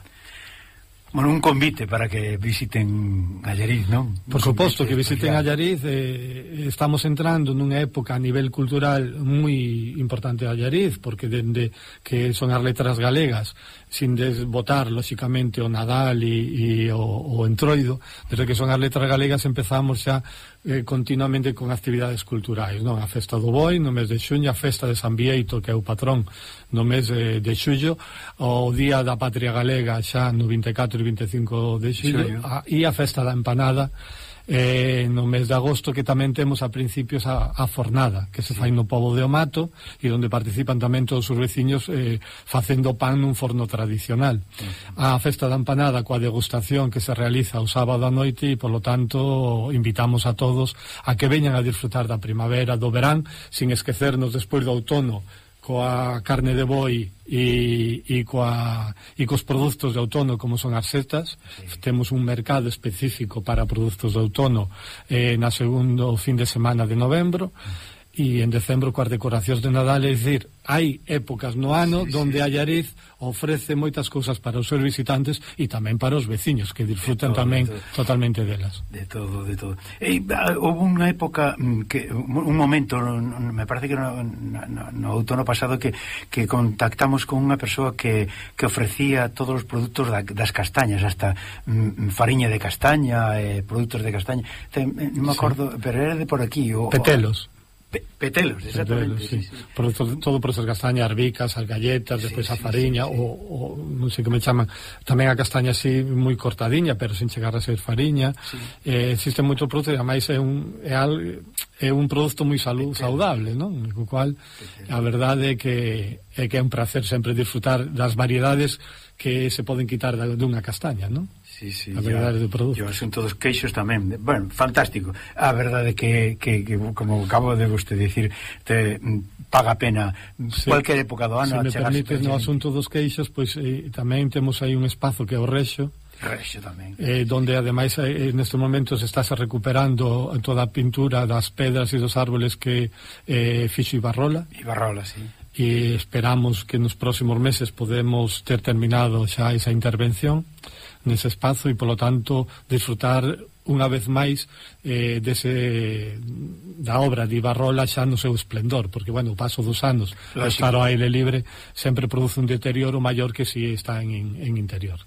Bueno, un convite para que visiten Allariz, non? Por suposto que visiten Allariz eh, Estamos entrando nunha época a nivel cultural moi importante a Allariz Porque dende que son as letras galegas Sin desbotar, lóxicamente, o Nadal e, e o, o Entroido Desde que son as letras galegas empezamos xa eh, continuamente con actividades culturais, non? A Festa do Boi no mes de xuño, a Festa de San Bieito, que é o patrón no mes de, de xullo, o Día da Patria Galega xa no 24 e 25 de xullo, a, e a Festa da Empanada, eh, no mes de agosto que tamén temos a principios a, a fornada que se sí. fai no povo de Omato e onde participan tamén todos os veciños eh, facendo pan nun forno tradicional sí. a festa da empanada coa degustación que se realiza o sábado a noite e polo tanto invitamos a todos a que veñan a disfrutar da primavera do verán sin esquecernos despois do outono coa carne de boi e, e, coa, e cos produtos de outono como son as setas sí. temos un mercado específico para produtos de outono eh, na segundo fin de semana de novembro mm. e en decembro coas decoracións de Nadal é dicir, hai épocas no ano sí, donde sí, Allariz ofrece moitas cousas para os seus visitantes e tamén para os veciños que disfrutan de todo, tamén de todo. totalmente delas. De todo, de todo. E ah, houve unha época mm, que un momento, me parece que no, no, no outono pasado que, que contactamos con unha persoa que, que ofrecía todos os produtos da, das castañas, hasta mm, fariña de castaña, eh, produtos de castaña. Ten, eh, non me acordo, sí. pero era de por aquí o Petelos. O, Pe petelos, exactamente. Petelos, sí. Sí, sí. Por, todo, todo por esas castañas, arbicas, as galletas, sí, despois a fariña, sí, sí, o, o non sei que me chaman, tamén a castaña así moi cortadiña, pero sin chegar a ser fariña. Sí. Eh, existen moitos produtos e ademais é un é, al, é un produto moi salud, saudable, non? Co cual a verdade é que é que é un placer sempre disfrutar das variedades que se poden quitar dunha castaña, non? sí, sí, a verdade do produto. E o asunto dos queixos tamén. Bueno, fantástico. A verdade que, que, que como acabo de vostede dicir, te mm, paga pena sí. cualquier época do ano. Se me permites, no asunto dos queixos, pois eh, tamén temos aí un espazo que é o Rexo, Rexo tamén. Eh, donde ademais eh, neste momento se estás recuperando toda a pintura das pedras e dos árboles que eh, fixo Ibarrola. Ibarrola, sí. E esperamos que nos próximos meses podemos ter terminado xa esa intervención nese espazo e, polo tanto, disfrutar unha vez máis eh, dese, da obra de Ibarrola xa no seu esplendor, porque, bueno, o paso dos anos Lógico. estar ao aire libre sempre produce un deterioro maior que se si está en, en interior.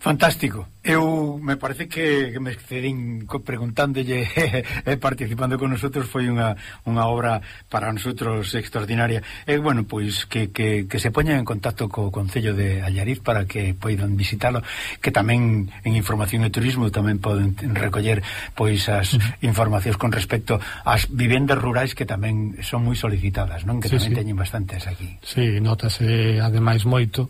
Fantástico. Eu me parece que, que me excedín preguntándolle e eh, participando con nosotros foi unha, unha obra para nosotros extraordinaria. E bueno, pois que, que, que se poñan en contacto co Concello de Allariz para que poidan visitalo, que tamén en información de turismo tamén poden recoller pois as informacións con respecto ás vivendas rurais que tamén son moi solicitadas, non? Que sí, tamén sí. teñen bastantes aquí. Sí, notase ademais moito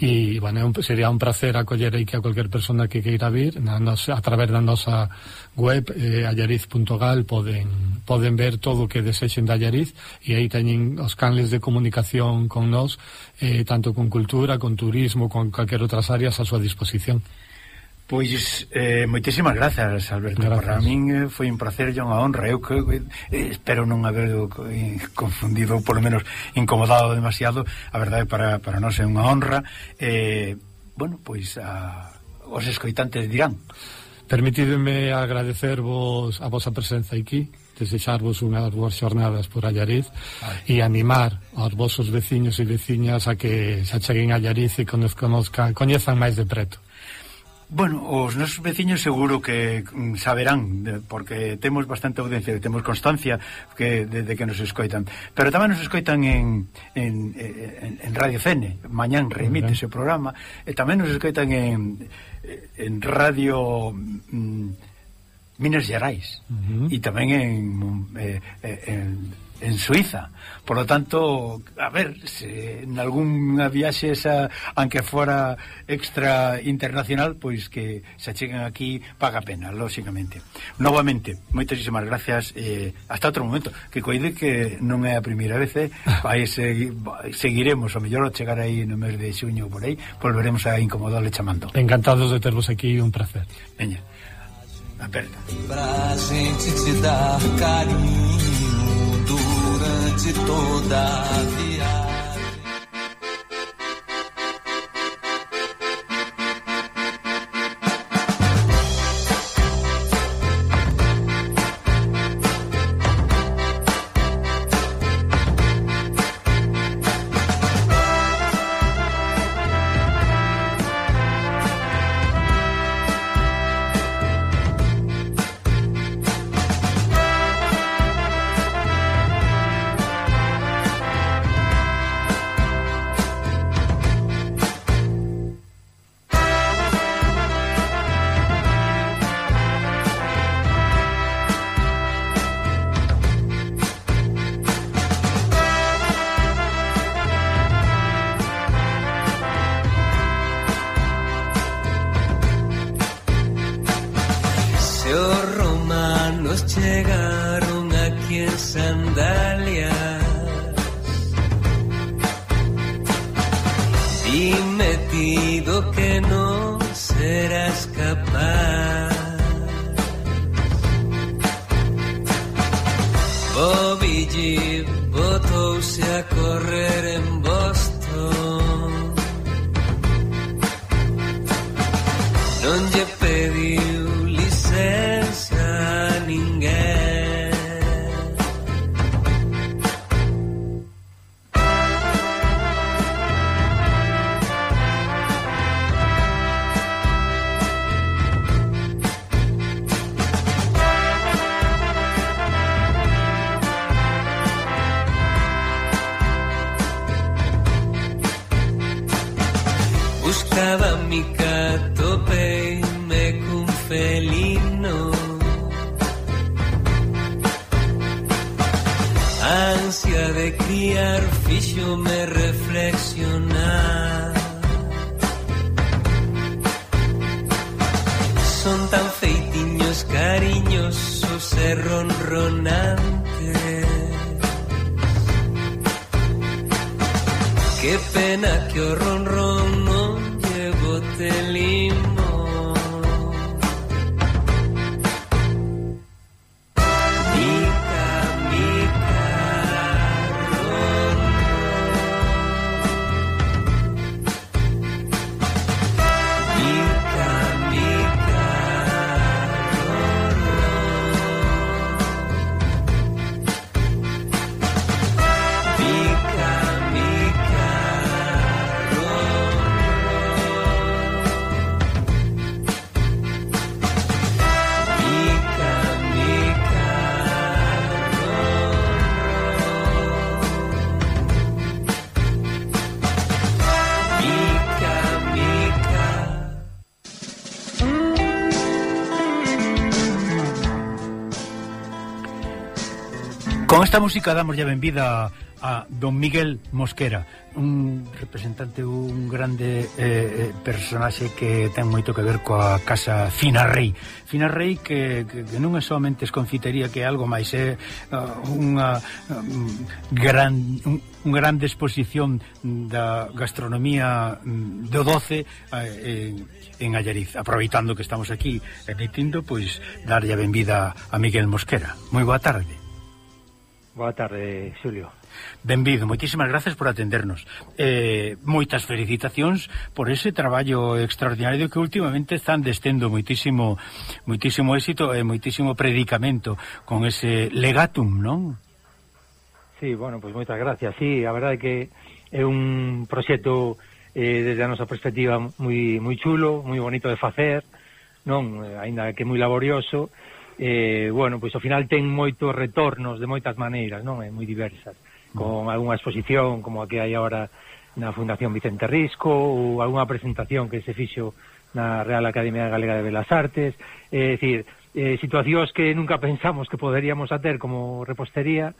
e, bueno, un, sería un placer acoller aí que a cualquier persona que queira vir na nosa, a través da nosa web eh, allariz.gal poden, poden ver todo o que desexen da Allariz e aí teñen os canles de comunicación con nós eh, tanto con cultura, con turismo, con calquer outras áreas a súa disposición. Pois eh, moitísimas grazas, Alberto. Grazas. Para min eh, foi un placer e unha honra. Eu que, eh, espero non haberlo confundido ou polo menos incomodado demasiado. A verdade para, para nós é unha honra. Eh, bueno, pois a, os escoitantes dirán. Permitidme agradecer vos a vosa presenza aquí desexarvos unhas boas xornadas por Allariz e animar aos vosos veciños e veciñas a que se acheguen a Allariz e conozcan, coñezan máis de preto. Bueno, os nosos veciños seguro que mm, saberán, porque temos bastante audiencia, temos constancia que, de, de que nos escoitan. Pero tamén nos escoitan en, en, en, en Radio Cene, mañán remite ese programa, e tamén nos escoitan en, en Radio... Mm, Minas Gerais uh -huh. e tamén en, eh, eh en en Suiza. Por lo tanto, a ver, se en algunha viaxe esa, aunque fora extra internacional, pois que se cheguen aquí paga pena, lóxicamente. Novamente, moitísimas gracias eh, hasta outro momento, que coide que non é a primeira vez, eh, vai segui, seguiremos, o mellor chegar aí no mes de xuño por aí, volveremos a incomodarle chamando. Encantados de tervos aquí, un placer. Veña, aperta. Pra gente te dar carinho durante toda a viagem. esta música damos ya benvida a don Miguel Mosquera un representante, un grande eh, eh personaxe que ten moito que ver coa casa Fina Rei Fina Rei que, que, que non é somente esconfitería que é algo máis é uh, unha um, gran, un, un grande exposición da gastronomía mm, do 12 uh, en, en Allariz. Aproveitando que estamos aquí emitindo, pois darlle a benvida a Miguel Mosquera. Moi boa tarde. Boa tarde, Xulio. Benvido, moitísimas gracias por atendernos. Eh, moitas felicitacións por ese traballo extraordinario que últimamente están destendo moitísimo moitísimo éxito e moitísimo predicamento con ese legatum, non? Sí, bueno, pois pues moitas gracias. Sí, a verdade que é un proxecto eh, desde a nosa perspectiva moi moi chulo, moi bonito de facer, non, eh, aínda que moi laborioso, eh, bueno, pois ao final ten moitos retornos de moitas maneiras, non? É moi diversas. Con mm. algunha exposición como a que hai agora na Fundación Vicente Risco ou algunha presentación que se fixo na Real Academia Galega de Belas Artes, é eh, dicir, eh, situacións que nunca pensamos que poderíamos ater como repostería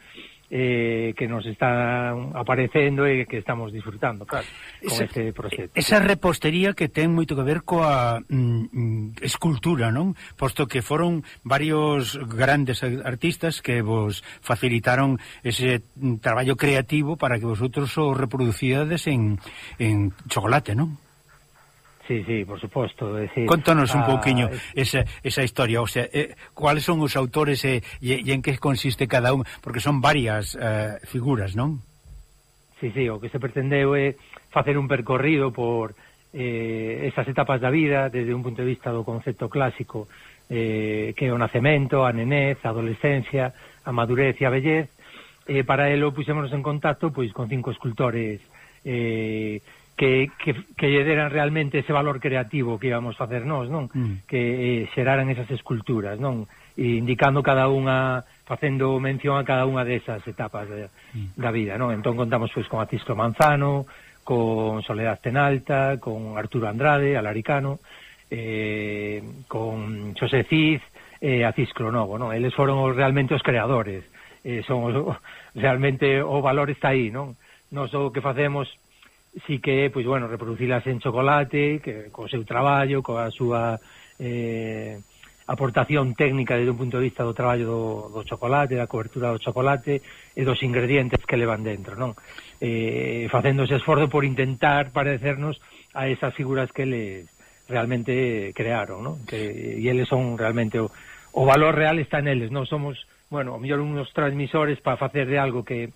eh, que nos están aparecendo e que estamos disfrutando, claro, con esa, este proxecto. Esa repostería que ten moito que ver coa mm, mm escultura, non? Posto que foron varios grandes artistas que vos facilitaron ese mm, traballo creativo para que vosotros o reproducíades en, en chocolate, non? Sí, sí, por suposto, Decir, Contanos un pouquiño esa, esa historia, o sea, eh, cuáles son os autores e, e, e en que consiste cada un, porque son varias eh, figuras, non? Sí, sí, o que se pretendeu é facer un percorrido por eh, esas etapas da vida desde un punto de vista do concepto clásico eh, que é o nacemento, a nenez, a adolescencia, a madurez e a vellez. Eh, para elo puxémonos en contacto pois con cinco escultores eh, que, que, que lle deran realmente ese valor creativo que íbamos facer nós, non? Mm. Que eh, xeraran esas esculturas, non? E indicando cada unha facendo mención a cada unha desas etapas de, mm. da vida, non? Entón contamos pois con Atisco Manzano, con Soledad Tenalta, con Arturo Andrade, Alaricano, eh, con Xosé Cid, eh, Acis Cronovo, non? Eles foron os, realmente os creadores, eh, son os, realmente o valor está aí, non? Nos o que facemos sí que, pois, bueno, reproducilas en chocolate, que co seu traballo, coa súa eh, aportación técnica desde un punto de vista do traballo do, do chocolate, da cobertura do chocolate e dos ingredientes que levan dentro, non? Eh, facendo ese esforzo por intentar parecernos a esas figuras que les realmente crearon, non? Que, e eles son realmente o, o valor real está en eles, non somos, bueno, o mellor unos transmisores para facer de algo que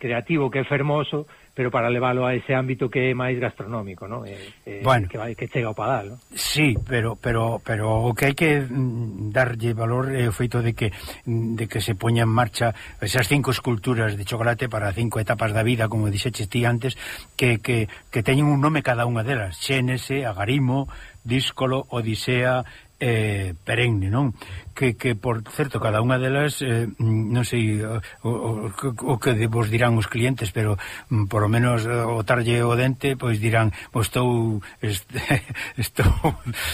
creativo, que é fermoso, pero para leválo a ese ámbito que é máis gastronómico, ¿no? Eh, eh, bueno, que vai que chega ao padal, ¿no? Sí, pero pero pero o que hai que mm, darlle valor é o feito de que mm, de que se poña en marcha esas cinco esculturas de chocolate para cinco etapas da vida, como dixeches ti antes, que, que, que teñen un nome cada unha delas, Xénese, Agarimo, Díscolo, Odisea, eh, perenne, non? Que, que, por certo, cada unha delas, eh, non sei o, o, o que vos dirán os clientes, pero mm, por lo menos eh, o tarlle o dente, pois dirán, pois estou, este, estou,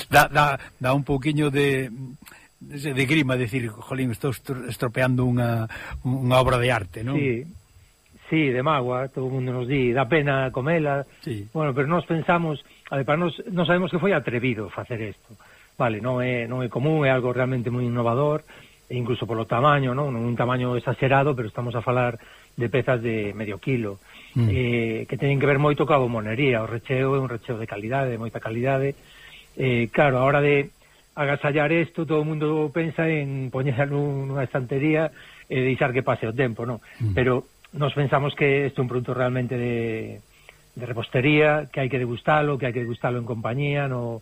da, da, da un pouquiño de de grima decir, jolín, estou estropeando unha, unha obra de arte, non? Sí, sí, de mágoa, todo o mundo nos di, dá pena comela, sí. bueno, pero nós pensamos, a ver, para nos, nós sabemos que foi atrevido facer isto, Vale, non é, non é común, é algo realmente moi innovador, e incluso polo tamaño, non? non un tamaño exagerado, pero estamos a falar de pezas de medio kilo, mm. eh, que teñen que ver moito coa bomonería, o recheo é un recheo de calidade, de moita calidade, eh, claro, a hora de agasallar isto, todo o mundo pensa en poñer nunha estantería e deixar que pase o tempo, non? Mm. Pero nos pensamos que isto é un produto realmente de, de repostería, que hai que degustalo, que hai que degustalo en compañía, no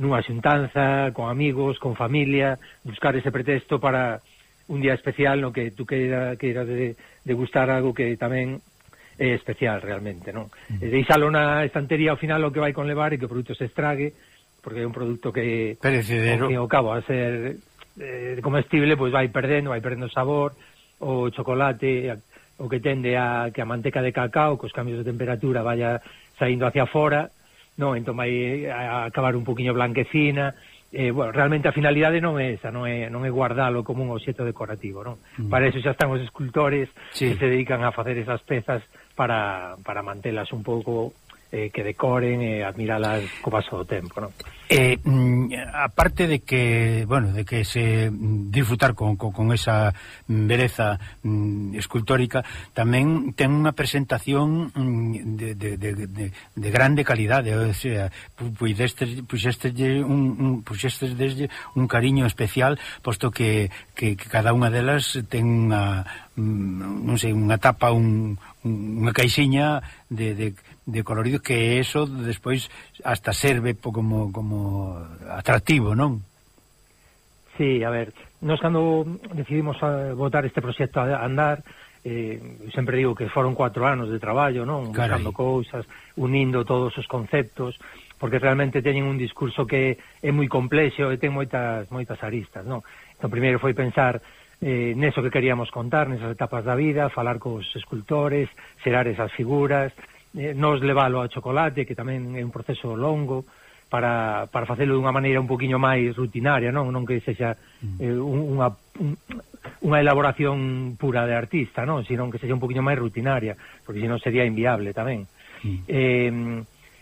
nunha xuntanza, con amigos, con familia, buscar ese pretexto para un día especial no que tú queira, queira de, gustar algo que tamén é especial realmente, non? Mm. Deixalo na estantería ao final o que vai conlevar e que o produto se estrague, porque é un produto que perecedero. Ao, ao cabo a ser eh, comestible, pois vai perdendo, vai perdendo sabor, o chocolate, o que tende a que a manteca de cacao, cos cambios de temperatura vaya saindo hacia fora, non, entón vai acabar un poquinho blanquecina, eh, bueno, realmente a finalidade non é esa, non é, non é guardalo como un obxeto decorativo, non? Mm. Para eso xa están os escultores sí. que se dedican a facer esas pezas para, para mantelas un pouco eh, que decoren e eh, admiralas co paso do tempo, non? Eh, mm, aparte de que, bueno, de que se disfrutar con, con, con esa beleza mm, escultórica, tamén ten unha presentación de, de, de, de, de grande calidade, o sea, puxestes, puxestes, un, un, puxestes un cariño especial, posto que, que, que cada unha delas ten unha, non sei, unha tapa, un, unha caixiña de, de de colorido que eso despois hasta serve como, como atractivo, non? Sí, a ver, nos cando decidimos eh, votar este proxecto a andar, eh, sempre digo que foron cuatro anos de traballo, non? Carai. Buscando cousas, unindo todos os conceptos, porque realmente teñen un discurso que é moi complexo e ten moitas moitas aristas, non? Então, primeiro foi pensar eh, neso que queríamos contar, nesas etapas da vida, falar cos escultores, xerar esas figuras, eh, nos leválo ao chocolate, que tamén é un proceso longo, para, para facelo dunha maneira un poquinho máis rutinaria, non? Non que sexa mm. eh, unha, un, unha elaboración pura de artista, non, sino que sexa un poquinho máis rutinaria, porque senón sería inviable tamén. Mm. Eh,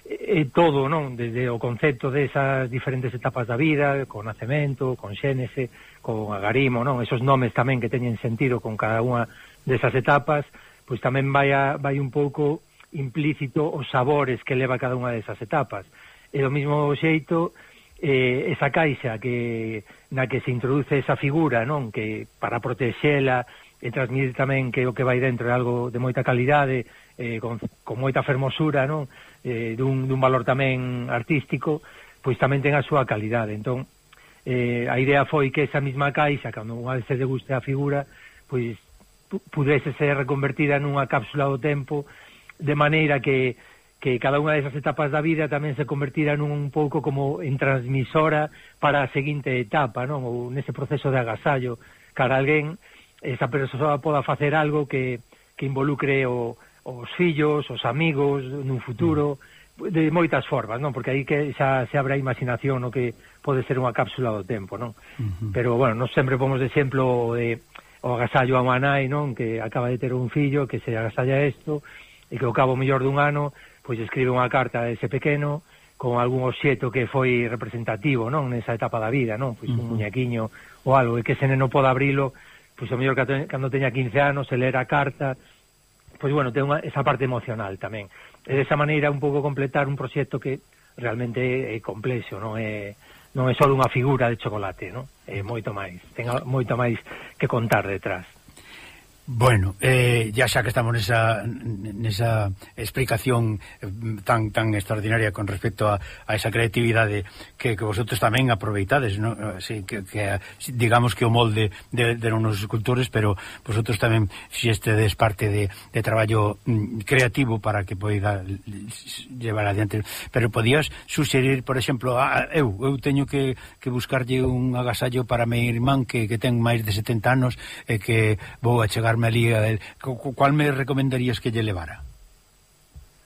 eh, todo, non, desde o concepto desas diferentes etapas da vida, con nacemento, con xénese, con agarimo, non, esos nomes tamén que teñen sentido con cada unha desas etapas, pois tamén vai a, vai un pouco implícito os sabores que leva cada unha desas etapas. E do mismo xeito, eh, esa caixa que na que se introduce esa figura, non, que para protexela e transmitir tamén que o que vai dentro é algo de moita calidade, eh, con, con moita fermosura, non, eh, dun, dun valor tamén artístico, pois tamén ten a súa calidade. Entón, eh, a idea foi que esa mesma caixa, cando unha vez se deguste a figura, pois pudese ser reconvertida nunha cápsula do tempo de maneira que que cada unha desas etapas da vida tamén se convertira nun un pouco como en transmisora para a seguinte etapa, non? Ou nese proceso de agasallo cara a alguén, esa persoa poda facer algo que, que involucre o, os fillos, os amigos, nun futuro, mm. de moitas formas, non? Porque aí que xa se abre a imaginación o que pode ser unha cápsula do tempo, non? Pero, bueno, nos sempre pomos de exemplo de o agasallo a Manai, non? Que acaba de ter un fillo, que se agasalla isto, e que ao cabo mellor dun ano pois escribe unha carta a ese pequeno con algún obxeto que foi representativo, non, nesa etapa da vida, non, pois uh -huh. un muñequiño ou algo, e que ese neno poda abrilo, pois ao mellor cando teña 15 anos, se ler a carta, pois bueno, ten unha, esa parte emocional tamén. E desa maneira un pouco completar un proxecto que realmente é complexo, non é non é só unha figura de chocolate, non? É moito máis, ten moito máis que contar detrás. Bueno, eh, ya xa que estamos nesa, nesa explicación mm, tan tan extraordinaria con respecto a, a esa creatividade que, que vosotros tamén aproveitades, no? Eh, sí, que, que digamos que o molde de, de unos escultores, pero vosotros tamén si este parte de, de traballo mm, creativo para que poida llevar adiante. Pero podías suxerir, por exemplo, a, eu, eu teño que, que buscarlle un agasallo para meu irmán que, que ten máis de 70 anos e que vou a chegar ali a Liga del... ¿Cuál me recomendarías que lle levara?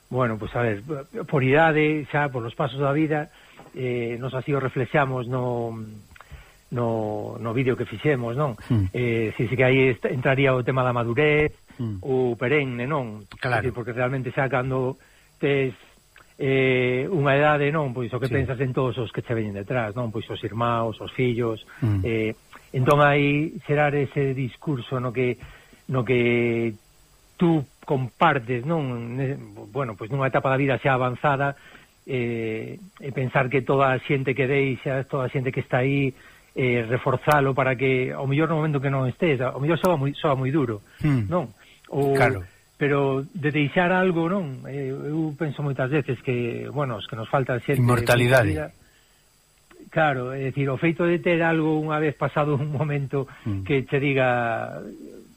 Bueno, pues a ver, por idade, xa por os pasos da vida, eh, nos así o reflexamos no, no, no vídeo que fixemos, non? Mm. Eh, si, si que aí entraría o tema da madurez, mm. o perenne, non? Claro. Decir, porque realmente xa cando tes eh, unha edade, non? Pois o que sí. pensas en todos os que che veñen detrás, non? Pois os irmãos, os fillos... Mm. Eh, entón aí xerar ese discurso no que no que tú compartes, non, bueno, pois nunha etapa da vida xa avanzada, eh, e pensar que toda a xente que deixas, toda a xente que está aí, eh, reforzalo para que, ao mellor no momento que non estés, ao mellor soa moi, soa moi duro, hmm. non? O, claro. Pero de deixar algo, non? Eh, eu penso moitas veces que, bueno, os que nos falta xente... Inmortalidade. Vida, claro, é dicir, o feito de ter algo unha vez pasado un momento mm. que te diga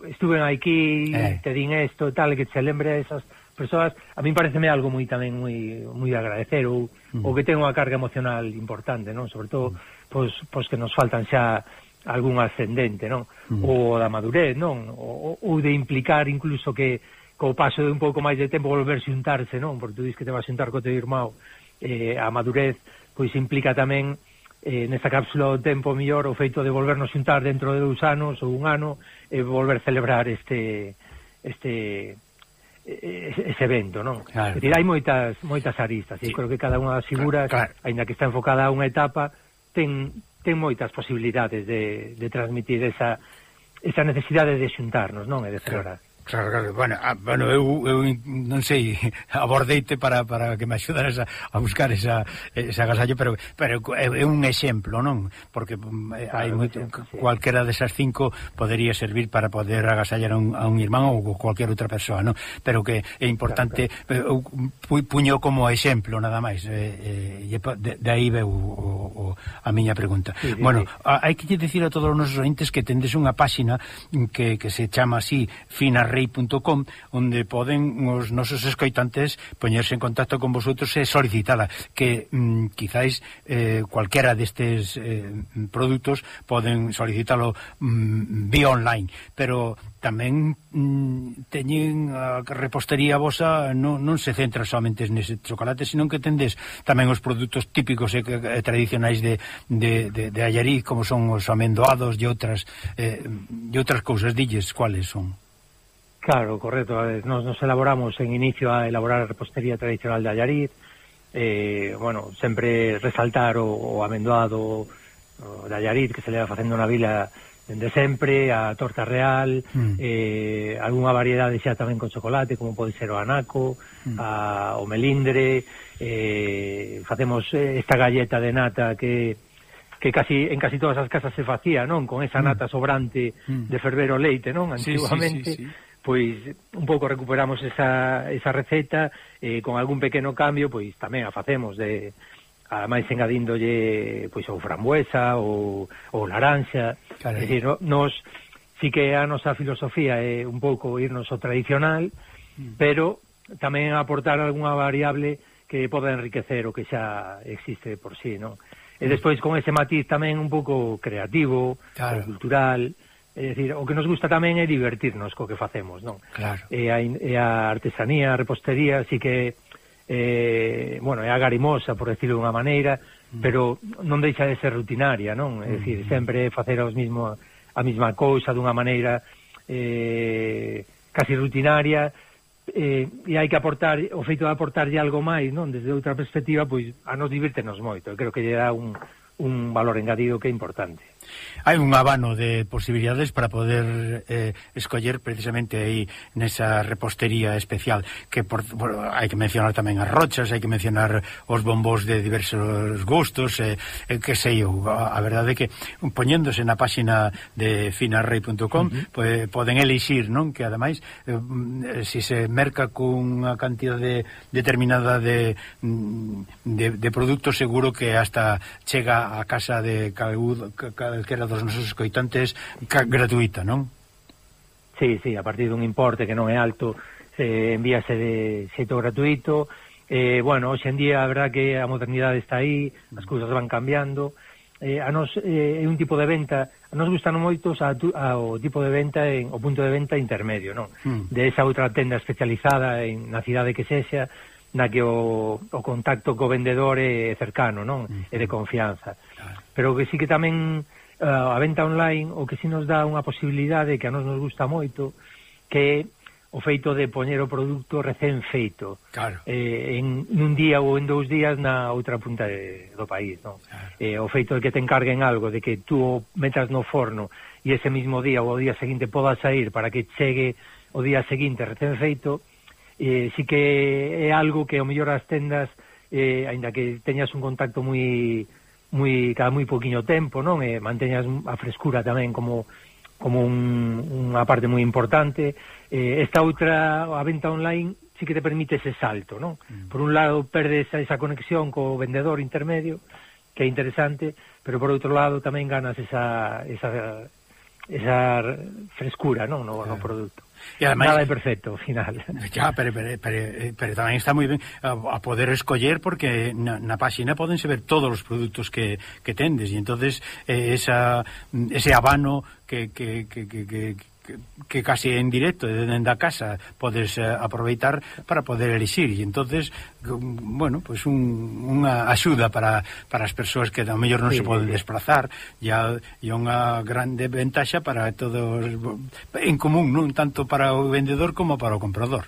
estuve aquí, eh. te din esto, tal, que se lembre esas persoas, a mí pareceme algo moi tamén moi moi de agradecer ou, mm. ou que ten unha carga emocional importante, non? Sobre todo mm. pois, pois que nos faltan xa algún ascendente, non? Mm. Ou da madurez, non? Ou, ou de implicar incluso que co paso de un pouco máis de tempo volver xuntarse, non? Porque tú dis que te vas xuntar co teu irmão eh, a madurez, pois implica tamén eh, nesta cápsula do tempo mellor o feito de volvernos xuntar dentro de dous anos ou un ano eh, volver celebrar este este eh, ese evento, non? Claro. Decir, hai moitas moitas aristas, sí. e creo que cada unha das figuras, claro, claro. aínda que está enfocada a unha etapa, ten ten moitas posibilidades de, de transmitir esa esa necesidade de xuntarnos, non? E de celebrar. Claro, claro, bueno, ah, bueno eu, eu non sei, abordeite para, para que me axudaras a, a buscar esa, esa agasallo, pero, pero é, é un exemplo, non? Porque mm, eh, claro, hai moito, sí. cualquera desas cinco podería servir para poder agasallar a un, a un irmán ou cualquier outra persoa, non? Pero que é importante, claro, claro. eu puño como exemplo, nada máis, eh, eh, e, e, de, de aí veu o, o, a miña pregunta. Sí, sí, bueno, sí. hai que dicir a todos os nosos ointes que tendes unha páxina que, que se chama así, Fina rei.com onde poden os nosos escoitantes poñerse en contacto con vosotros e solicitala que mm, quizáis eh, cualquera destes eh, produtos poden solicitalo mm, vía online pero tamén mm, teñen a repostería vosa non, non se centra somente nese chocolate, senón que tendes tamén os produtos típicos e, e tradicionais de, de, de, de Allariz como son os amendoados e outras, eh, e outras cousas, dilles, cuáles son? Claro, correcto. Nos, nos elaboramos en inicio a elaborar a repostería tradicional de Allariz, eh, bueno, sempre resaltar o, o amendoado o da Allariz que se leva facendo na vila dende sempre, a torta real, mm. eh, algunha variedade xa tamén con chocolate, como pode ser o anaco, mm. a, o melindre, eh, facemos eh, esta galleta de nata que que casi en casi todas as casas se facía, non? Con esa mm. nata sobrante mm. de ferver o leite, non? Antiguamente. Sí, sí, sí, sí pois un pouco recuperamos esa, esa receta eh, con algún pequeno cambio pois tamén a facemos de ademais engadíndolle pois ou frambuesa ou, ou laranxa claro. decir, no, nos sí que a nosa filosofía é un pouco irnos ao tradicional mm. pero tamén aportar algunha variable que poda enriquecer o que xa existe por sí, non? E mm. despois con ese matiz tamén un pouco creativo, claro. cultural, É dicir, o que nos gusta tamén é divertirnos co que facemos, non? Claro. E a, e a artesanía, a repostería, así que eh, bueno, é agarimosa, por decirlo de unha maneira, mm. pero non deixa de ser rutinaria, non? É mm. dicir, sempre facer os mismo, a mesma cousa dunha maneira eh, casi rutinaria, eh, e hai que aportar o feito de aportarlle algo máis, non? Desde outra perspectiva, pois a nos divirtenos moito, creo que lle dá un, un valor engadido que é importante hai un abano de posibilidades para poder eh, escoller precisamente aí nesa repostería especial que por, por, hai que mencionar tamén as rochas, hai que mencionar os bombós de diversos gustos eh, eh, que sei eu, a, a verdade que poñéndose na páxina de finarrei.com uh -huh. pues, poden elixir, non? Que ademais eh, mm, si se merca cunha cantidad de, determinada de, mm, de, de produto seguro que hasta chega a casa de calgud, calquera dos nosos escoitantes gratuita, non? Sí, sí, a partir dun importe que non é alto se envíase de xeito gratuito eh, bueno, hoxe en día a verdad que a modernidade está aí as cousas van cambiando eh, a nos eh, é un tipo de venta a nos gustan moitos a, a, o tipo de venta en, o punto de venta intermedio non? Mm. de esa outra tenda especializada en, na cidade que sexa na que o, o contacto co vendedor é cercano non? Mm. é de confianza claro. pero que sí que tamén uh, a venta online o que si nos dá unha posibilidade que a nos nos gusta moito, que o feito de poñer o produto recén feito claro. eh, en un día ou en dous días na outra punta de, do país non? Claro. Eh, o feito de que te encarguen algo de que tú o metas no forno e ese mismo día ou o día seguinte podas sair para que chegue o día seguinte recén feito eh, sí que é algo que o mellor as tendas eh, ainda que teñas un contacto moi moi cada moi poquiño tempo, non? E manteñas a frescura tamén como como un, unha parte moi importante. Eh, esta outra, a venta online, sí que te permite ese salto, non? Mm. Por un lado, perdes esa conexión co vendedor intermedio, que é interesante, pero por outro lado tamén ganas esa, esa, esa frescura, non? No, claro. no eh. produto. E ademais, Nada é perfecto, ao final. Ya, pero, pero, pero, eh, pero tamén está moi ben a, eh, a poder escoller porque na, na páxina podense ver todos os produtos que, que tendes e entonces eh, esa, mm, ese habano que, que, que, que, que que, que casi en directo dende a casa podes eh, aproveitar para poder elixir e entonces mm, bueno, pois pues un, unha axuda para, para as persoas que ao mellor non sí, se poden sí. desplazar e unha grande ventaxa para todos en común, non tanto para o vendedor como para o comprador.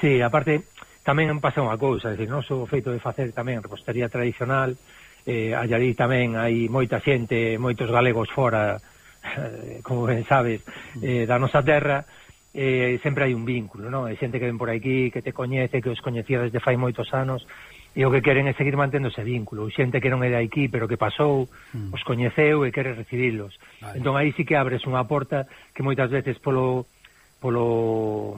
Sí, aparte tamén pasa unha cousa, é dicir, non só o feito de facer tamén repostería tradicional, eh, allí tamén hai moita xente, moitos galegos fora como ben sabes, eh, da nosa terra, eh, sempre hai un vínculo, non? Hai xente que ven por aquí, que te coñece, que os coñecía desde fai moitos anos, e o que queren é seguir mantendo ese vínculo. Xente que non é de aquí, pero que pasou, mm. os coñeceu e quere recibilos. Vale. Entón, aí sí que abres unha porta que moitas veces polo polo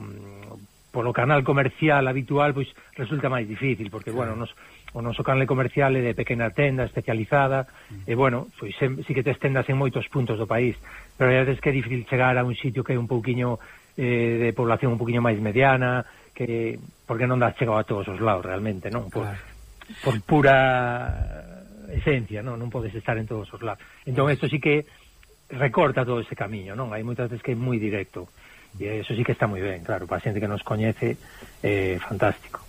polo canal comercial habitual pois resulta máis difícil, porque, bueno, nos o noso canle comercial é de pequena tenda especializada mm. e bueno, pois sem, sí que tes tendas en moitos puntos do país pero a veces que é difícil chegar a un sitio que é un pouquiño eh, de población un pouquiño máis mediana que porque non das chegado a todos os lados realmente, non? Por, claro. por pura esencia, non? Non podes estar en todos os lados. Entón, isto sí que recorta todo ese camiño, non? Hai moitas veces que é moi directo. E eso sí que está moi ben, claro, para a xente que nos coñece, eh, fantástico.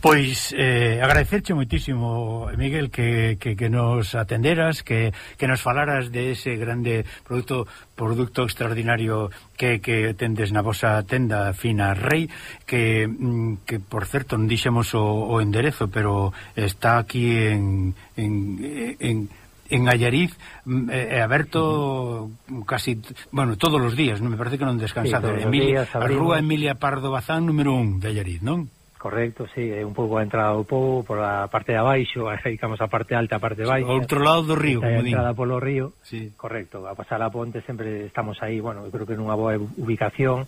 Pois eh, agradecerche moitísimo, Miguel, que, que, que nos atenderas, que, que nos falaras de ese grande produto produto extraordinario que, que tendes na vosa tenda Fina Rei, que, mm, que por certo non dixemos o, o enderezo, pero está aquí en, en, en en Allariz é mm, eh, aberto casi, bueno, todos os días, non me parece que non descansado. Sí, Emilia, días, a Rúa Emilia Pardo Bazán número 1 de Allariz, non? Correcto, sí, é un pouco a entrada do povo por a parte de abaixo, dedicamos a parte alta, a parte baixa. O outro lado do río, como din. entrada polo río. Sí. Correcto, a pasar a ponte sempre estamos aí, bueno, eu creo que nunha boa ubicación.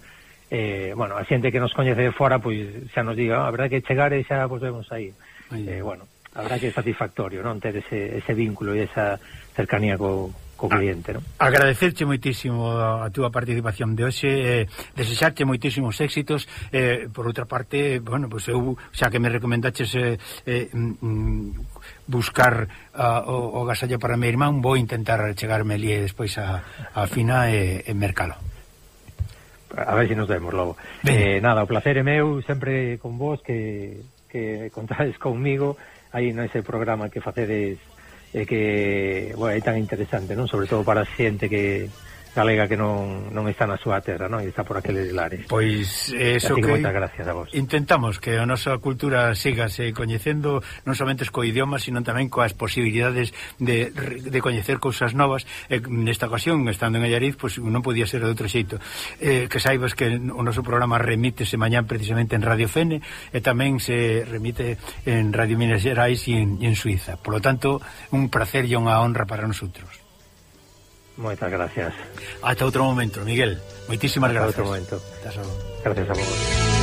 Eh, bueno, a xente que nos coñece de fora, pois xa nos diga, ah, a verdade que chegar e xa pois vemos aí. aí. Eh, bueno, a verdade que é satisfactorio, non ter ese, ese vínculo e esa cercanía co, co cliente, non? Agradecerche moitísimo a túa participación de hoxe, eh, desexarche moitísimos éxitos, eh, por outra parte, bueno, pois pues eu, xa que me recomendaches eh, eh, mm, mm buscar uh, o, o gasallo para meu irmán, vou intentar chegarme ali despois a, a fina e, e mercalo. A ver se si nos vemos logo. Ben. Eh, nada, o placer é meu, sempre con vos, que, que contades conmigo aí nese programa que facedes e que, bueno, é tan interesante, non? Sobre todo para a xente que galega que non, non está na súa terra, non? E está por aqueles lares. Pois eso que, que moitas gracias a vos. Intentamos que a nosa cultura sigase coñecendo non somente co idioma, sino tamén coas posibilidades de, de coñecer cousas novas. E, nesta ocasión, estando en Allariz, pois non podía ser de outro xeito. Eh, que saibas que o noso programa remítese mañán precisamente en Radio Fene e tamén se remite en Radio Minas Gerais e en, e en Suiza. Por lo tanto, un placer e unha honra para nosotros. Moitas gracias. Ata outro momento, Miguel. Moitísimas gracias. Ata outro momento. Gracias a vos.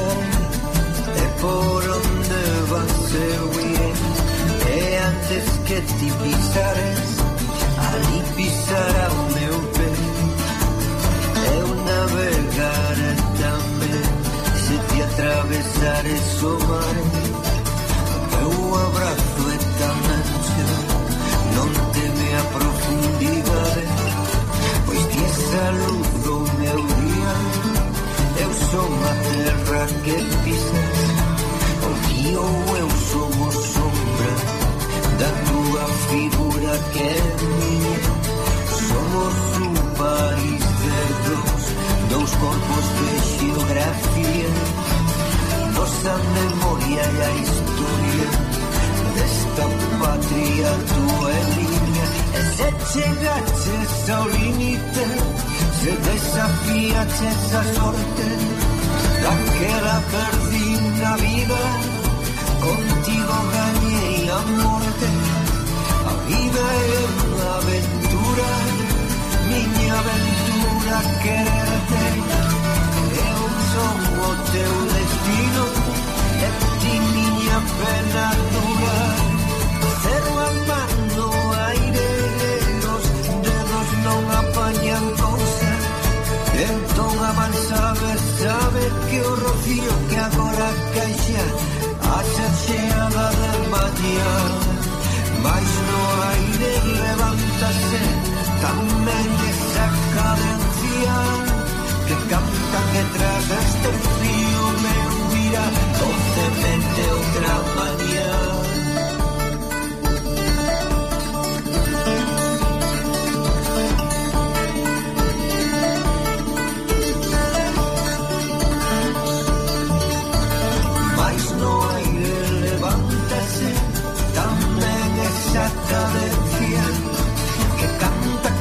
E por onde vas eu E antes que ti pisares Ali pisará o meu pé Eu navegaré tamén Se ti atravesares o mar. terra que pisas Confío eu um sou a sombra Da tua figura que é minha. Somos un país cerdos Dous corpos de geografía Nosa memoria e a historia Desta patria tua é miña E se chegaches ao límite Se desafiaches a sorte que la perdí la vida, contigo gané la muerte, la vida es una aventura, miña aventura quererte, eu un o teu destino, e ti miña pena dura, cerro a mano aire, unha mansaber Sabe que o rocío que agora caixa A ser cheada de mañá Mais no aire levántase Tamén esa cadencia Que canta que tras este frío Me hubiera docemente outra mañá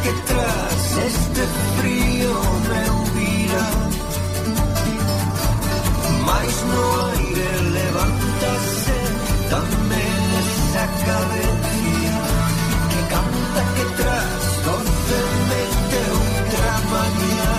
que tras este frío me hubiera Mais no aire levántase tamén esa cadencia Que canta que tras. Once mete outra mañá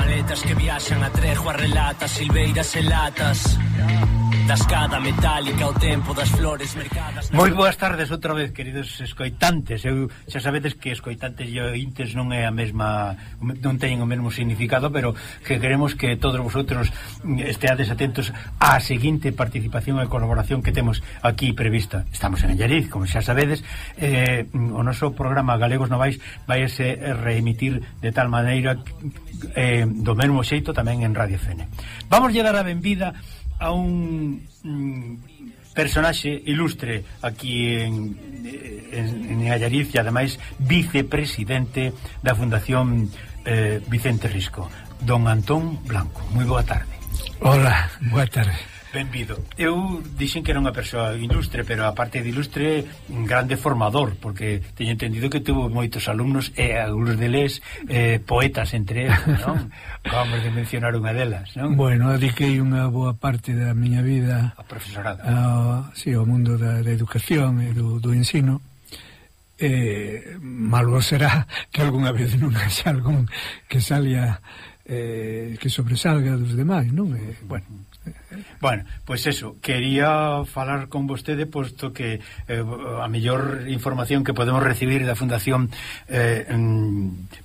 Aletas que viaxan a tregua relata silveiras e latas yeah escada metálica, o tempo das flores mercadas... Moi boas tardes outra vez, queridos escoitantes. Eu xa sabedes que escoitantes e ointes non é a mesma... non teñen o mesmo significado, pero que queremos que todos vosotros esteades atentos á seguinte participación e colaboración que temos aquí prevista. Estamos en Allariz, como xa sabedes, eh, o noso programa Galegos Novais vai se reemitir de tal maneira eh, do mesmo xeito tamén en Radio Fene. Vamos lle dar a benvida a un mm, personaxe ilustre aquí en, en, en Allariz e ademais vicepresidente da Fundación eh, Vicente Risco, don Antón Blanco. Moi boa tarde. Hola, boa tarde. Benvido. Eu dixen que era unha persoa ilustre, pero aparte de ilustre, un grande formador, porque teño entendido que tuvo moitos alumnos e algúns deles eh, poetas entre eles, non? Vamos de mencionar unha delas, non? Bueno, dediquei unha boa parte da miña vida a profesorado. Ao, sí, ao mundo da, da educación e do, do ensino eh, malo será que algunha vez non haxa algún que salia eh, que sobresalga dos demais, non? Eh, bueno, eh, Bueno, pois pues eso, quería falar con vostede posto que eh, a mellor información que podemos recibir da Fundación eh,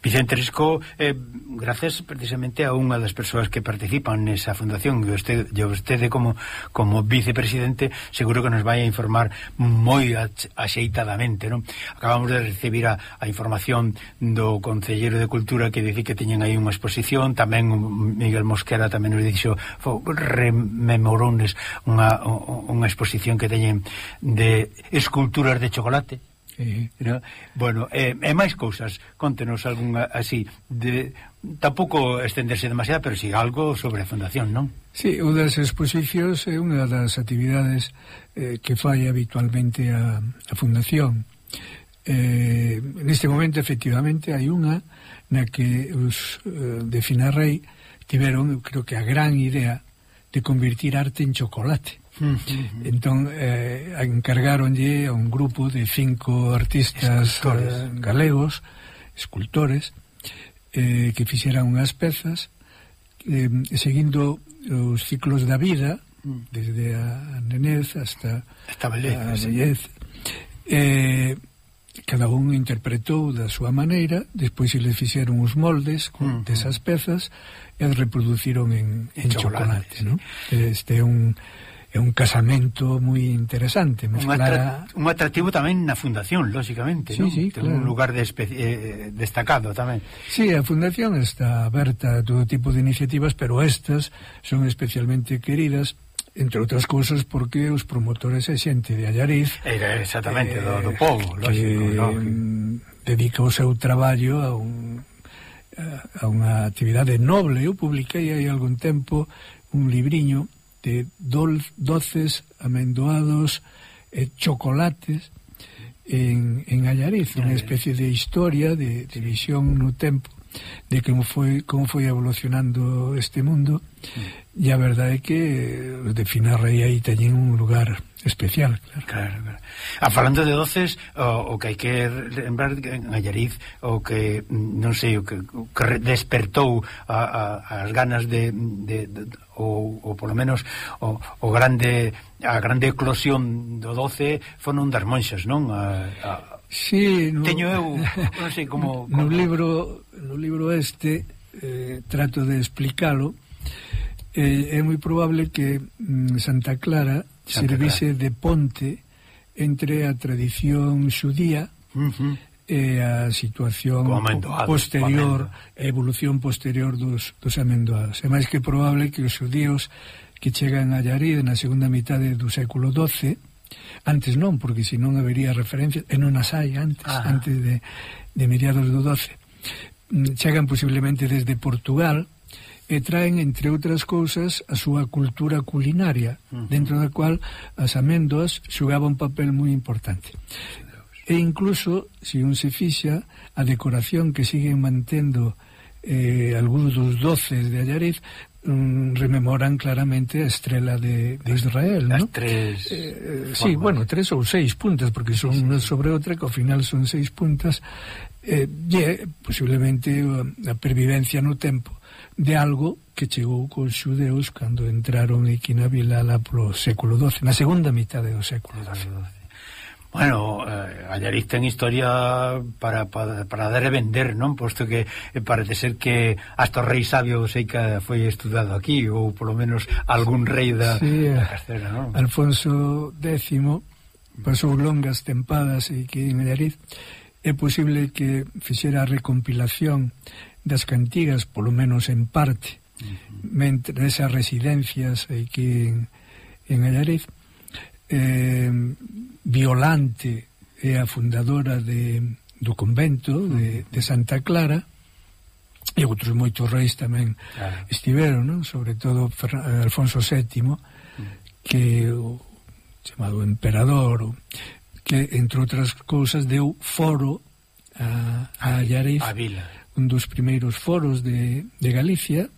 Vicente Risco eh, gracias precisamente a unha das persoas que participan nesa fundación e vostede, e vostede como, como vicepresidente seguro que nos vai a informar moi axeitadamente non? acabamos de recibir a, a información do Concellero de Cultura que dice que teñen aí unha exposición tamén Miguel Mosquera tamén nos dixo memorones unha, unha exposición que teñen de esculturas de chocolate Sí. No? Bueno, e, e máis cousas, contenos algunha así de tampouco estenderse demasiado, pero si sí, algo sobre a fundación, non? Sí, unha das exposicións é unha das actividades eh, que fai habitualmente a, a fundación. Eh, neste momento efectivamente hai unha na que os eh, de Finarrei tiveron, creo que a gran idea de convertir arte en chocolate. Uh -huh. Entón, eh, encargáronlle a un grupo de cinco artistas escultores. Eh, galegos, escultores, eh, que fixeran unhas pezas eh, seguindo os ciclos da vida, mm. desde a nenez hasta, hasta a belleza, a belleza. Sí. Eh, cada un interpretou da súa maneira, despois se eles fixeron os moldes con, uh -huh. desas pezas e as reproduciron en, en chocolate, chocolate ¿no? Este é un é un casamento moi interesante mezclara... un, atra un atractivo tamén na fundación lóxicamente, sí, non? Sí, Ten claro. un lugar de eh, destacado tamén Sí, a fundación está aberta a todo tipo de iniciativas pero estas son especialmente queridas entre outras cousas porque os promotores é xente de Allariz Era exactamente, eh, do, do povo lógico, que, lógico. Mm, dedica o seu traballo a, un, a unha actividade noble eu publiquei hai algún tempo un libriño de dol, doces, amendoados e eh, chocolates en, en Allariz unha especie de historia de, de visión no tempo de como foi como foi evolucionando este mundo. E a verdade é que os de Finarrei aí teñen un lugar especial, claro. claro, claro. A falando de doces, o, o que hai que lembrar en Allariz, o que non sei, o que, o que despertou a, a, as ganas de, de, de ou, ou polo menos o, o grande a grande eclosión do doce foron das monxas, non? A, a, sí, no, teño eu, non sei como, como... No libro, no libro este eh, trato de explicalo eh, é moi probable que mm, Santa Clara Santa servise Clara. de ponte entre a tradición xudía uh eh, -huh. e a situación posterior, a evolución posterior dos, dos amendoados. É máis que probable que os xudíos que chegan a Llarid na segunda mitade do século XII antes non, porque senón habería referencias e non as hai antes, ah. antes de, de mediados do XII mm, chegan posiblemente desde Portugal e traen, entre outras cousas, a súa cultura culinaria, uh -huh. dentro da cual as amendoas xugaban un papel moi importante. E incluso, se un se fixa, a decoración que siguen mantendo eh, algúns dos doces de Allariz mm, rememoran claramente a estrela de, de Israel, As ¿no? tres... Eh, eh sí, bueno, tres ou seis puntas, porque son sí. unha sobre outra, que ao final son seis puntas, eh, e posiblemente a pervivencia no tempo de algo que chegou cos xudeus cando entraron en Quinavilala pro século XII, na segunda mitade do século XII. Bueno, eh, Allariz ten historia para, para, para dar e vender, non? Posto que eh, parece ser que hasta o rei sabio sei que foi estudado aquí, ou polo menos algún rei da, sí, da eh, Castela, non? Alfonso X pasou longas tempadas aquí en Allariz. É posible que fixera a recompilación das cantigas, polo menos en parte, uh -huh. mentre esas residencias aquí en, en Allariz, eh, Violante é a fundadora de, do convento de, de Santa Clara e outros moitos reis tamén claro. estiveron, non? sobre todo Fer, Alfonso VII que o chamado emperador que entre outras cousas deu foro a, a Allariz a vila un dos primeiros foros de, de Galicia,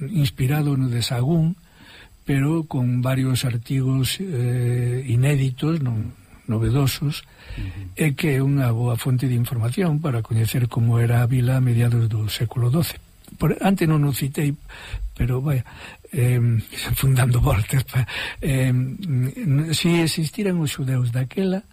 inspirado no de Sagún, pero con varios artigos eh, inéditos, non, novedosos, uh -huh. e que é unha boa fonte de información para coñecer como era a vila a mediados do século XII. Por, antes non o citei, pero vai, eh, fundando voltas. Pa, eh, si existiran os xudeus daquela,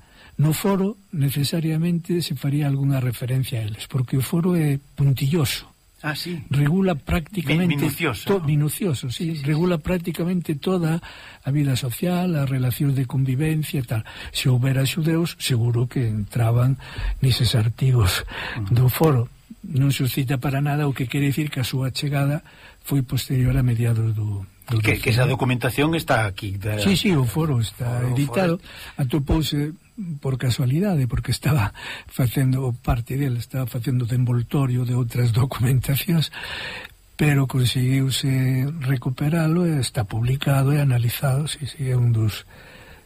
No foro necesariamente se faría algunha referencia a eles, porque o foro é puntilloso. Ah, sí. Regula prácticamente minucioso, to, ¿no? minucioso, sí, sí, sí, regula prácticamente toda a vida social, as relacións de convivencia e tal. Se houbera xudeus, seguro que entraban nises artigos uh mm. -huh. do foro. Non suscita para nada o que quere dicir que a súa chegada foi posterior a mediados do, do que, que esa documentación está aquí. Da... Sí, sí, o foro está foro, editado. Foro... Atopouse por casualidade, porque estaba facendo parte dele, estaba facendo de envoltorio de outras documentacións, pero conseguiuse recuperalo e está publicado e analizado, si, si, é un dos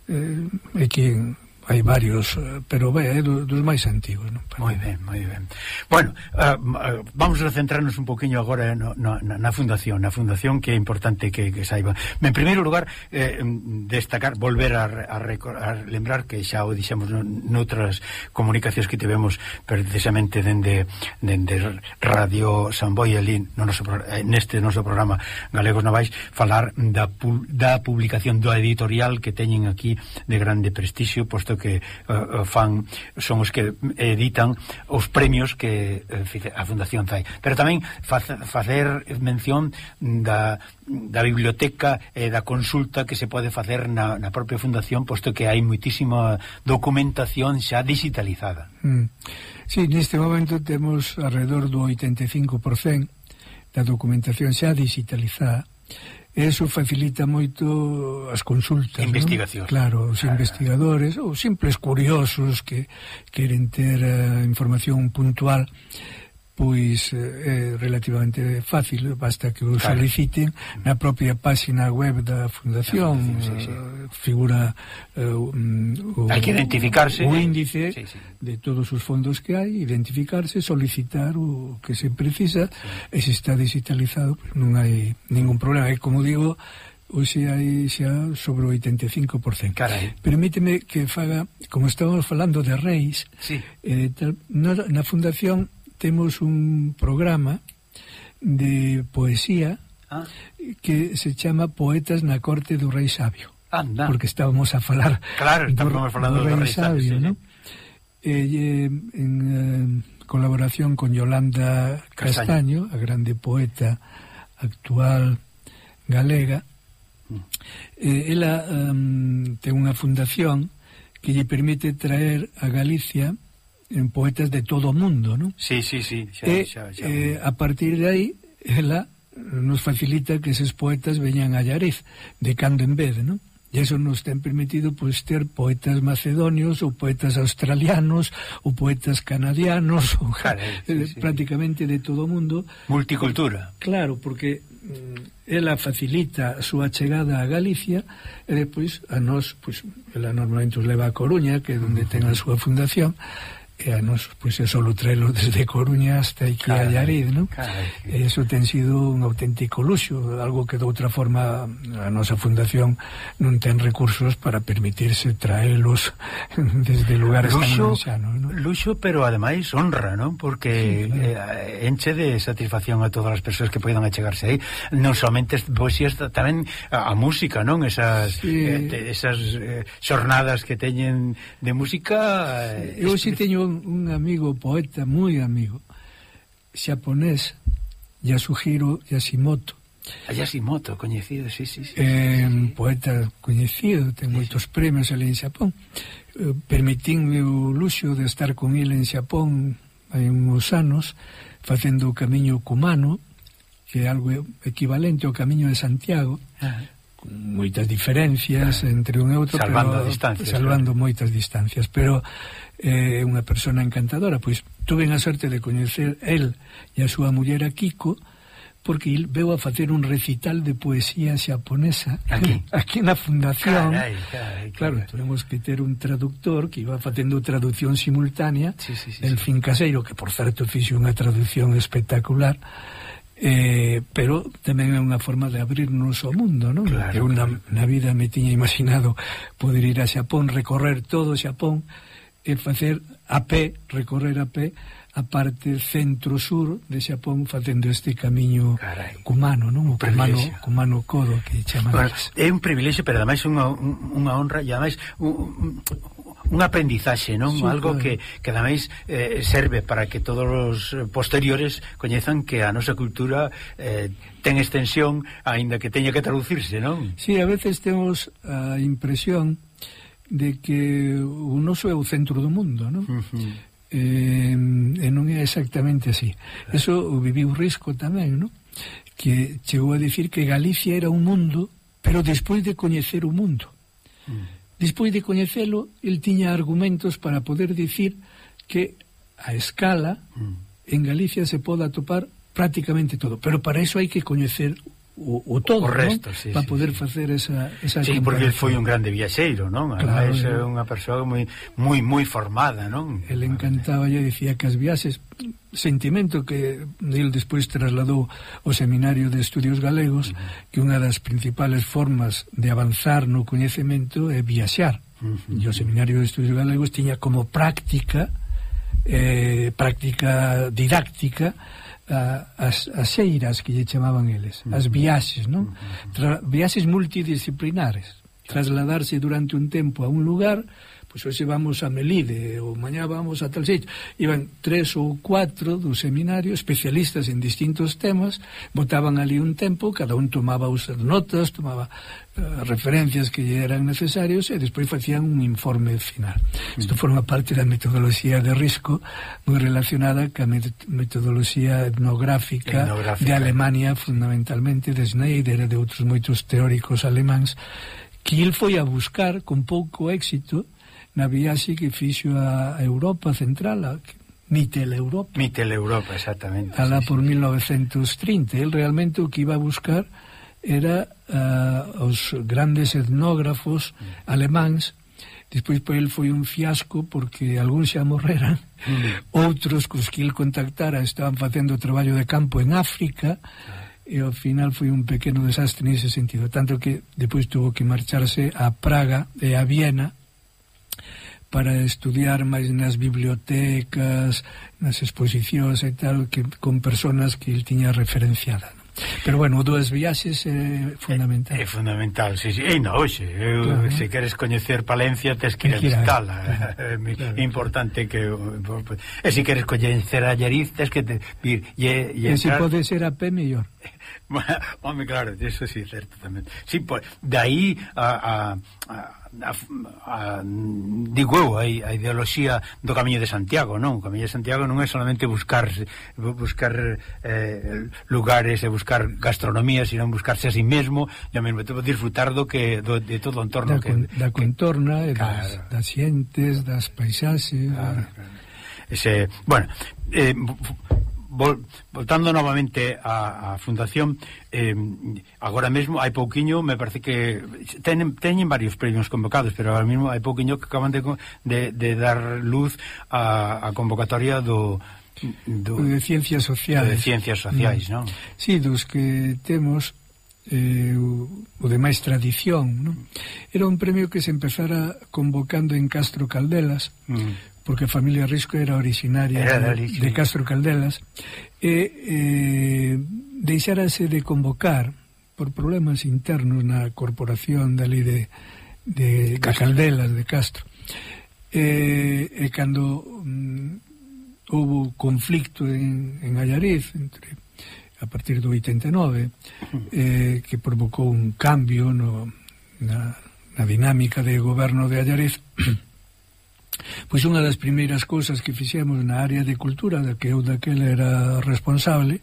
eh, é que hai varios, eh, pero ve, eh, é dos, dos máis antigos, non? Moi ben, moi ben. Bueno, uh, vamos a centrarnos un poquinho agora no, no, na fundación, na fundación que é importante que, que saiba. En primeiro lugar, eh, destacar, volver a, a, a lembrar que xa o dixemos noutras comunicacións que tivemos precisamente dende, dende Radio Samboy ali no noso, neste noso programa Galegos Navais, falar da, da publicación do editorial que teñen aquí de grande prestixio, posto que uh, fan son os que editan os premios que uh, a Fundación fai. Pero tamén facer mención da, da biblioteca e da consulta que se pode facer na, na propia Fundación, posto que hai muitísima documentación xa digitalizada. Mm. Sí, neste momento temos alrededor do 85% da documentación xa digitalizada E eso facilita moito as consultas, investigación. Non? Claro, os investigadores ou simples curiosos que queren ter a información puntual pois eh, é relativamente fácil, basta que o claro. soliciten na propia páxina web da Fundación, ah, sí, sí, sí. Eh, figura uh, um, o, mm, que identificarse o índice sí, sí. de todos os fondos que hai, identificarse, solicitar o que se precisa, sí. e se está digitalizado, pues non hai ningún problema. E como digo, hoxe hai xa sobre o 85%. Carai. Permíteme que faga, como estamos falando de reis, sí. eh, tal, na, na fundación temos un programa de poesía ah. que se chama Poetas na corte do rei sabio. Anda. Porque estábamos a falar Claro, estábamos falando do rei, do rei sabio, sabio sí, ¿no? Eh, eh, en eh, colaboración con Yolanda Castaño, Castaño, a grande poeta actual galega. Eh, ela um, ten unha fundación que lle permite traer a Galicia en poetas de todo o mundo, non? Sí, sí, sí, xa, e, xa, xa. Eh, eh a partir de aí, ela nos facilita que eses poetas veñan a Llarez, de cando en vez, non? E eso nos ten permitido pois, ter poetas macedonios ou poetas australianos ou poetas canadianos ou, sí, eh, sí. prácticamente de todo o mundo. Multicultura. Claro, porque mm, ela facilita a súa chegada a Galicia eh, e depois a nós, pois, ela normalmente os leva a Coruña, que é onde ten a súa fundación, e a nos, pois, é solo traelo desde Coruña hasta aquí carai, a Llarid, non? E iso ten sido un auténtico luxo, algo que de outra forma a nosa fundación non ten recursos para permitirse traelos desde lugares luxo, tan xanos, non? Luxo, pero ademais honra, non? Porque sí, claro. Eh, eh, enche de satisfacción a todas as persoas que poidan achegarse aí, non somente poesías, tamén a, a música, non? Esas sí. eh, te, esas eh, xornadas que teñen de música... Sí. Eh, Eu si teño entón un amigo poeta moi amigo xaponés Yasuhiro Yashimoto A Yashimoto, coñecido, sí, sí, sí, eh, sí, sí. poeta coñecido, ten sí, moitos sí. premios ali en Xapón eh, permitínme o luxo de estar con ele en Xapón hai uns anos facendo o camiño cumano que é algo equivalente ao camiño de Santiago ah moitas diferencias entre un e outro salvando pero, distancias salvando claro. moitas distancias pero é eh, unha persona encantadora, pois tuve a sorte de coñecer el e a súa muller a Kiko, porque il veu a facer un recital de poesía xaponesa aquí, aquí na fundación. Carai, carai, carai. Claro, tuvemos que ter un traductor que iba facendo traducción simultánea sí, sí, sí, del sí. Fincaseiro, que por certo fixe unha traducción espectacular, eh, pero tamén é unha forma de abrirnos ao mundo, non? Claro, Eu na, na vida me tiña imaginado poder ir a Xapón, recorrer todo Xapón, e facer a pé, recorrer a pé a parte centro-sur de Xapón facendo este camiño Carai, cumano, non? O cumano, cumano codo que chaman. Bueno, é un privilexio, pero ademais unha, unha honra e ademais un, un aprendizaxe, non? Sí, Algo claro. que, que ademais eh, serve para que todos os posteriores coñezan que a nosa cultura eh, ten extensión aínda que teña que traducirse, non? Sí, a veces temos a impresión de que o noso é o centro do mundo, non? Uh -huh. eh, e non é exactamente así. Eh. Eso o viviu Risco tamén, non? Que chegou a dicir que Galicia era un mundo, pero despois de coñecer o mundo. Uh -huh. Despois de coñecelo, el tiña argumentos para poder dicir que a escala uh -huh. en Galicia se pode atopar prácticamente todo, pero para eso hai que coñecer o, o todo, o resto, non? Sí, para sí, poder sí. facer esa esa Sí, porque el foi un grande viaxeiro, non? Claro, Ademais, é eh. unha persoa moi moi moi formada, non? El encantaba, lle dicía que as viaxes sentimento que el despois trasladou ao Seminario de Estudios Galegos, uh -huh. que unha das principales formas de avanzar no coñecemento é viaxar. Uh -huh. E o Seminario de Estudios Galegos tiña como práctica eh, práctica didáctica a, as, as xeiras que lle chamaban eles, mm-hmm. as viaxes, non? Mm-hmm. Tra, viaxes multidisciplinares, trasladarse durante un tempo a un lugar pois hoxe vamos a Melide, ou mañá vamos a tal sitio. Iban tres ou cuatro do seminario, especialistas en distintos temas, botaban ali un tempo, cada un tomaba os notas, tomaba uh, referencias que eran necesarios e despois facían un informe final. Mm. Isto forma parte da metodoloxía de risco moi relacionada ca metodoloxía etnográfica, etnográfica. de Alemania fundamentalmente, de Schneider e de outros moitos teóricos alemáns que il foi a buscar con pouco éxito na viaxe que fixo a Europa Central, a Mitel Europa. Mitel Europa, exactamente. Alá sí, por 1930. El realmente o que iba a buscar era uh, os grandes etnógrafos mm. alemáns Despois por el foi un fiasco porque algúns xa morreran, mm. outros cos que el contactara estaban facendo traballo de campo en África, mm. e ao final foi un pequeno desastre nese sentido, tanto que depois tuvo que marcharse a Praga e a Viena para estudiar máis nas bibliotecas, nas exposicións e tal, que con personas que el tiña referenciada. Pero bueno, dúas viaxes é eh, fundamental. É, é fundamental, sí, sí. E no, hoxe, eu, claro, se queres coñecer Palencia, tes que ir a visitala. É claro, importante que e se queres coñecer a Lleriz, tes que te, ir e, e, e se pode ser a pé mellor. Home, claro, eso sí, tamén. Sí, pois, pues, de aí a, a, a a, a, digo eu, a, a ideoloxía do Camiño de Santiago, non? O Camiño de Santiago non é solamente buscar buscar eh, lugares e buscar gastronomía, sino buscarse a sí mesmo e ao mesmo tempo disfrutar do que do, de todo o entorno da, que, da contorna que, claro. das, das xentes, das paisaxes claro, eh. claro. Ese, bueno, eh, vol, voltando novamente á, á fundación eh, agora mesmo hai pouquiño me parece que teñen, teñen varios premios convocados pero agora mesmo hai pouquiño que acaban de, de, de dar luz a, a convocatoria do Do, de ciencias sociais de ciencias sociais, mm. non? non? Si, sí, dos que temos eh, o, o de máis tradición non? era un premio que se empezara convocando en Castro Caldelas mm porque a familia Risco era originaria era de, de Castro Caldelas, e eh, deixárase de convocar por problemas internos na corporación dali de, de, de Caldelas, de Castro. E, e cando mm, houve conflicto en, en Allariz, entre a partir do 89 eh, que provocou un cambio no, na, na dinámica de goberno de Allariz Pois unha das primeiras cousas que fixemos na área de cultura, da que eu daquela era responsable,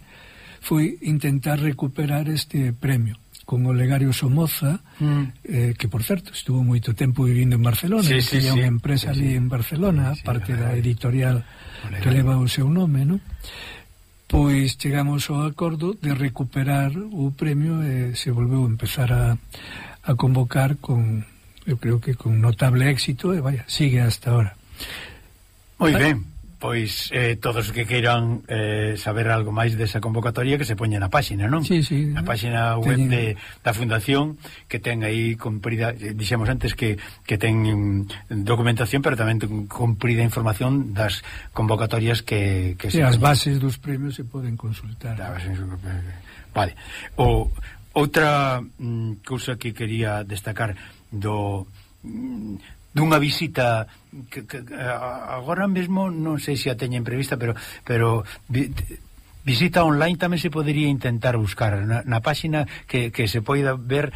foi intentar recuperar este premio con Olegario Somoza, mm. eh, que, por certo, estuvo moito tempo vivindo en Barcelona, sí, sí, tiña sí. unha empresa sí, ali sí. en Barcelona, sí, parte da editorial Olegario. que leva o seu nome, non? pois chegamos ao acordo de recuperar o premio e se volveu a empezar a, a convocar con eu creo que con notable éxito e vaya, sigue hasta ahora. Moi ben, pois eh, todos os que queiran eh, saber algo máis desa convocatoria que se poña na páxina, non? Sí, sí, na páxina web teñen... de, da Fundación que ten aí comprida, eh, dixemos antes que, que ten documentación pero tamén ten comprida información das convocatorias que, que se... E as bases dos premios se poden consultar. Da, eh, vale. O, outra mm, cousa que quería destacar do mm, dunha visita que, que, agora mesmo non sei se a teñen prevista, pero pero vi, visita online tamén se podería intentar buscar na, na páxina que, que se poida ver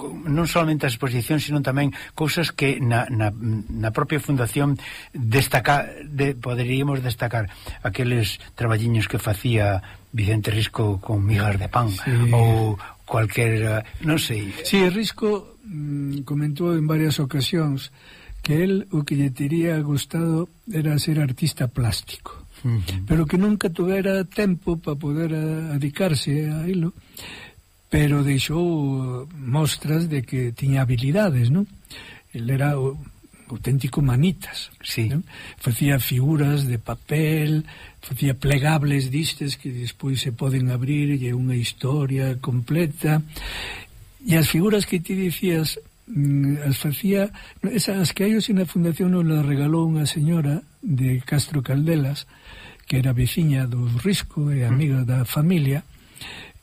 non solamente a exposición, sino tamén cousas que na, na, na propia fundación destaca, de, poderíamos destacar aqueles traballiños que facía Vicente Risco con migas de pan sí. ou, cualquier, eh, non sei. Si, sí, Risco mm, comentou en varias ocasións que el o que lle tería gustado era ser artista plástico. Uh -huh. Pero que nunca tuvera tempo para poder eh, adicarse a ilo, pero deixou mostras de que tiña habilidades, non? El era o auténtico manitas, sí. non? facía figuras de papel, facía plegables distes que despois se poden abrir e unha historia completa. E as figuras que ti dicías mm, as facía esas que hai hoxe na fundación non las regalou unha señora de Castro Caldelas que era veciña do Risco e amiga da familia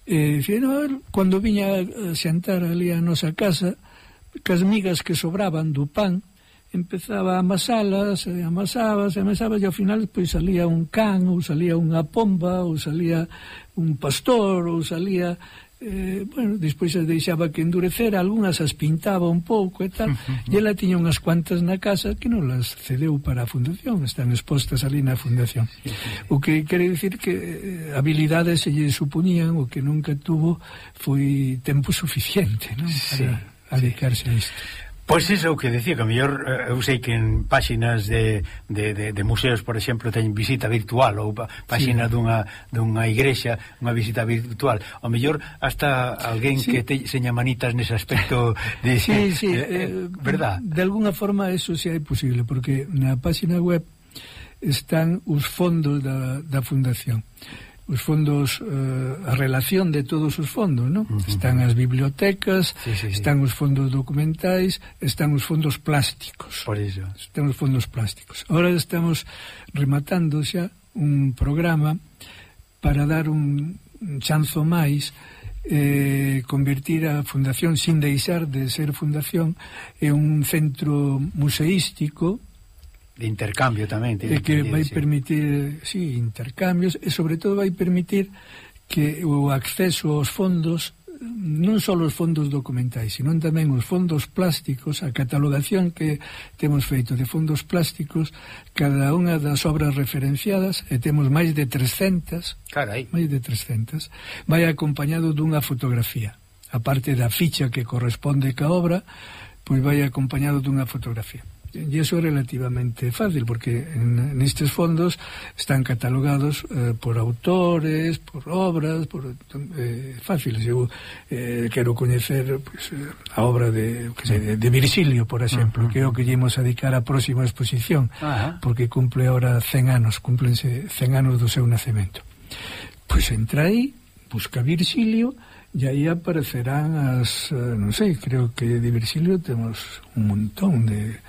e dicía, no, cando viña a xantar ali a nosa casa cas migas que sobraban do pan empezaba a amasalas, e amasabas, e amasabas, e ao final pois salía un can, ou salía unha pomba, ou salía un pastor, ou salía eh, bueno, despois as deixaba que endurecera algunhas as pintaba un pouco e tal, uh -huh. e ela tiña unhas cuantas na casa que non las cedeu para a fundación, están expostas ali na fundación. O que quere dicir que eh, habilidades se lle supoñían o que nunca tuvo foi tempo suficiente, non? Para sí, a dedicarse a isto. Pois iso é o que decía, que a mellor eh, eu sei que en páxinas de, de, de, de museos, por exemplo, teñen visita virtual ou páxina sí. dunha, dunha igrexa, unha visita virtual. O mellor hasta alguén sí. que te, seña manitas nese aspecto de sí, sí, eh, eh, eh, verdad. De alguna forma eso se sí é posible, porque na páxina web están os fondos da, da fundación os fondos eh, a relación de todos os fondos, non? Uh -huh. Están as bibliotecas, sí, sí, están sí. os fondos documentais, están os fondos plásticos. Por iso. Están os fondos plásticos. Ahora estamos rematando xa un programa para dar un chanzo máis eh, convertir a Fundación sin deixar de ser fundación en un centro museístico de intercambio tamén. É que vai sí. permitir, sí, intercambios, e sobre todo vai permitir que o acceso aos fondos non só os fondos documentais, sino tamén os fondos plásticos, a catalogación que temos feito de fondos plásticos, cada unha das obras referenciadas, e temos máis de 300, Carai. máis de 300, vai acompañado dunha fotografía. A parte da ficha que corresponde ca obra, pois vai acompañado dunha fotografía e iso é relativamente fácil porque en, nestes fondos están catalogados eh, por autores, por obras, por eh, fáciles. Eu eh, quero coñecer pues, eh, a obra de, que sei, de, de Virgilio por exemplo, uh -huh. que é o que llemos a dedicar a próxima exposición, uh -huh. porque cumple ahora 100 anos, cumplense 100 anos do seu nacemento. Pois entra aí, busca Virgilio E aí aparecerán as, eh, non sei, creo que de Virgilio temos un montón de,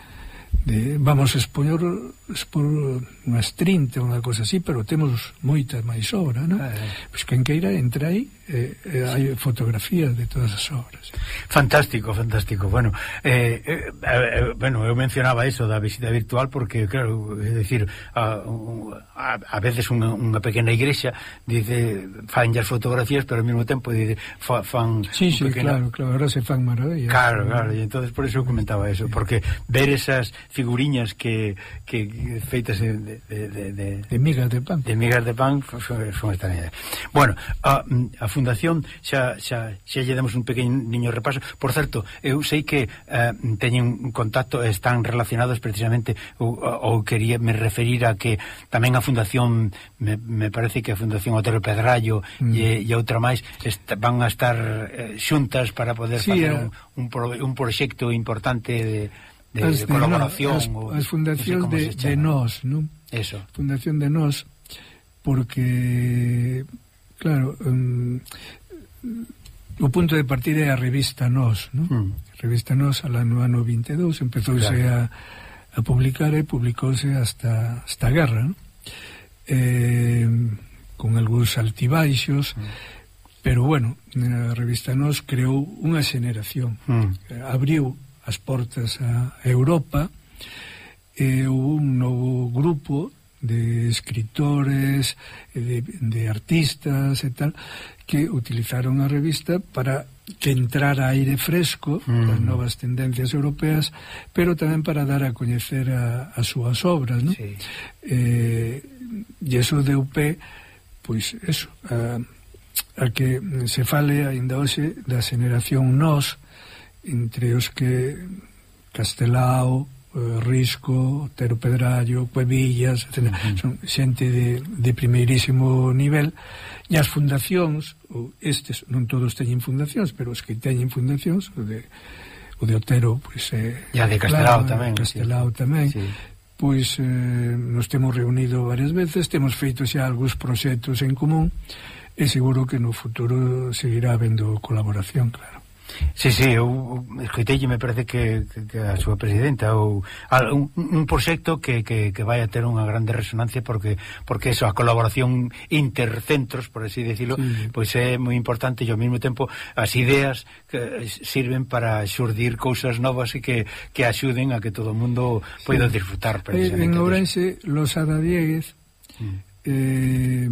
de, vamos expoñer expor, expor unhas 30, unha cousa así, pero temos moitas máis obras, non? Eh. Pois quen queira entra aí, eh, eh, hai fotografías de todas as obras. Fantástico, fantástico. Bueno, eh, eh, eh, eh, bueno, eu mencionaba eso da visita virtual porque, claro, é dicir, a, a, a veces unha, unha pequena igrexa dice, fan as fotografías, pero ao mesmo tempo dice, fa, fan... Sí, sí, pequena... claro, claro, ahora se fan maravillas. Claro, claro, e entonces por eso comentaba eso, porque ver esas figuriñas que, que feitas de, de de, de, de, migas de pan. de migas de pan son, son estadounidenses bueno, a, mm, a fundación xa, xa, xa lle demos un pequeniño repaso. Por certo, eu sei que eh, teñen un contacto están relacionados precisamente ou, ou quería me referir a que tamén a fundación me, me parece que a fundación Otero Pedrallo mm. e, e outra máis est, van a estar eh, xuntas para poder sí, facer eh, un, un, pro, un proxecto importante de de, as, de colaboración no, as, as fundacións no sé de, de nós non? Eso. Fundación de Nós, porque, claro, um, o punto de partida é a revista Nós, non? Mm. Revista Nós, alá no ano 22, empezouse claro. a, a publicar e publicouse hasta, hasta a guerra, non? Eh, con algúns altibaixos, mm. Pero bueno, eh, a revista Nós creou unha xeneración, mm. abriu as portas a Europa, eh, houve un novo grupo de escritores, de, de artistas e tal, que utilizaron a revista para que entrara aire fresco mm. das novas tendencias europeas, pero tamén para dar a coñecer a, as súas obras, ¿no? Sí. Eh, e eso deu pé, pois, eso, a, a que se fale aínda hoxe da xeneración nós, entre os que Castelao, Eh, risco, Tero Pedrallo, Cuevillas, etc. Uh -huh. Son xente de, de primeirísimo nivel e as fundacións, ou estes non todos teñen fundacións, pero os que teñen fundacións, o de, o de Otero, pois é... Eh, e a de Castelao tamén. Castelao sí. tamén. Sí pois eh, nos temos reunido varias veces, temos feito xa algúns proxectos en común e seguro que no futuro seguirá habendo colaboración, claro. Sí, sí, eu escoitei me parece que, que, que a súa presidenta ou al, un, un proxecto que, que, que vai a ter unha grande resonancia porque porque eso, a colaboración intercentros, por así decirlo, sí. pois é moi importante e ao mesmo tempo as ideas que sirven para xurdir cousas novas e que, que axuden a que todo o mundo poida sí. disfrutar precisamente. Eh, en Ourense, los Adadiegues mm. eh,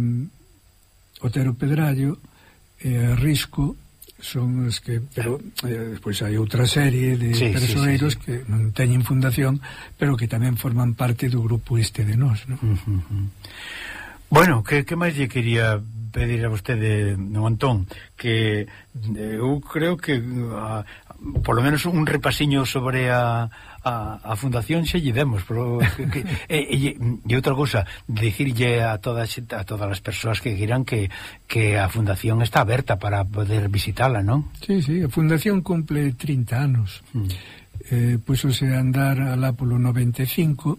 Otero Pedrallo eh, Risco son os que pero eh, despois hai outra serie de sí, persoeiros sí, sí, sí. que non teñen fundación pero que tamén forman parte do grupo este de nós ¿no? uh -huh. Bueno, que, que máis lle quería pedir a vostede, Antón, que eh, eu creo que a, polo menos un repasiño sobre a, a, a fundación xe lle demos pero, que, e, e, e outra cousa dicirlle a todas a todas as persoas que giran que, que a fundación está aberta para poder visitala, non? Sí, sí, a fundación cumple 30 anos mm. eh, pois puxose a andar alá polo 95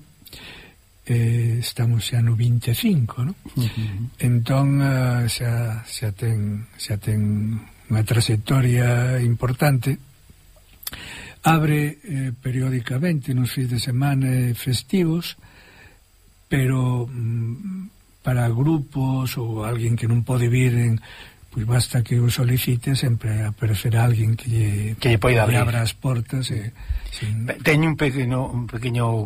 eh, estamos xa no 25, non? Uh -huh. Entón ah, xa, xa ten xa ten unha trayectoria importante Abre eh, periódicamente nos fins de semana eh, festivos, pero mm, para grupos ou alguén que non pode vir en pois basta que o solicite sempre aparecerá alguén que lle, que lle poida abrir. abra as portas e, eh, sin... teño un pequeno un pequeño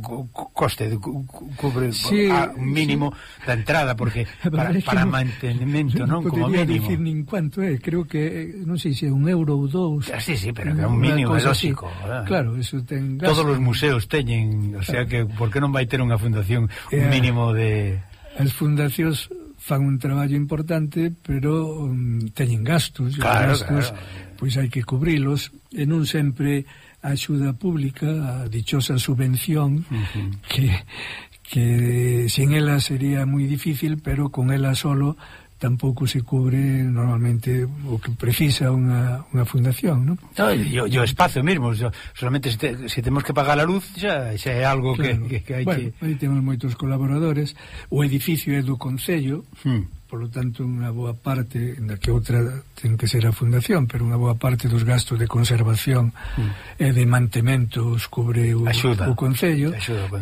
coste de cubre sí, a ah, un mínimo sí. da entrada porque para, para mantenimento non, como mínimo dicir nin cuanto é creo que eh, non sei se é un euro ou dous ah, sí, sí, pero que é un mínimo é lógico claro eso ten gasto. todos os museos teñen o sea que por que non vai ter unha fundación un eh, mínimo de as fundacións fan un traballo importante, pero um, teñen gastos, claro, gastos claro. pois hai que cubrilos, e non sempre a axuda pública, a dichosa subvención, uh -huh. que que sen ela sería moi difícil, pero con ela solo tampouco se cubre normalmente o que precisa unha, unha fundación, non? No, e o, espacio mesmo, solamente se, te, se temos que pagar a luz xa, xa é algo claro. que, que, que hai bueno, que... aí temos moitos colaboradores, o edificio é do Concello, hmm polo tanto unha boa parte da que outra ten que ser a fundación pero unha boa parte dos gastos de conservación mm. e de mantemento os cubre o, Ayuda. o Concello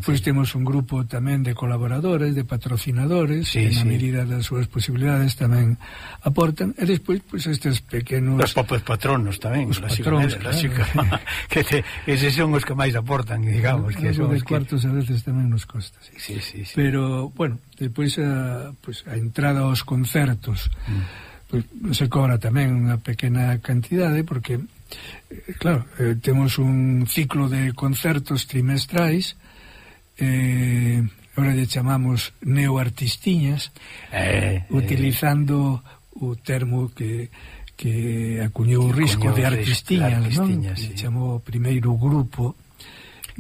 pois temos un grupo tamén de colaboradores de patrocinadores sí, que na sí. medida das súas posibilidades tamén aportan e despois pois estes pequenos os propios patronos tamén os patronos, claro. Que te, eses son os que máis aportan digamos que son os cuartos que... a veces tamén nos costa sí. Sí, sí, sí. pero bueno Depois a, eh, pois, a entrada aos concertos mm. pois, se cobra tamén unha pequena cantidade porque eh, claro, eh, temos un ciclo de concertos trimestrais eh, ahora lle chamamos neoartistiñas eh, utilizando eh. o termo que que acuñou o risco de artistiñas, non? Sí. chamou o primeiro grupo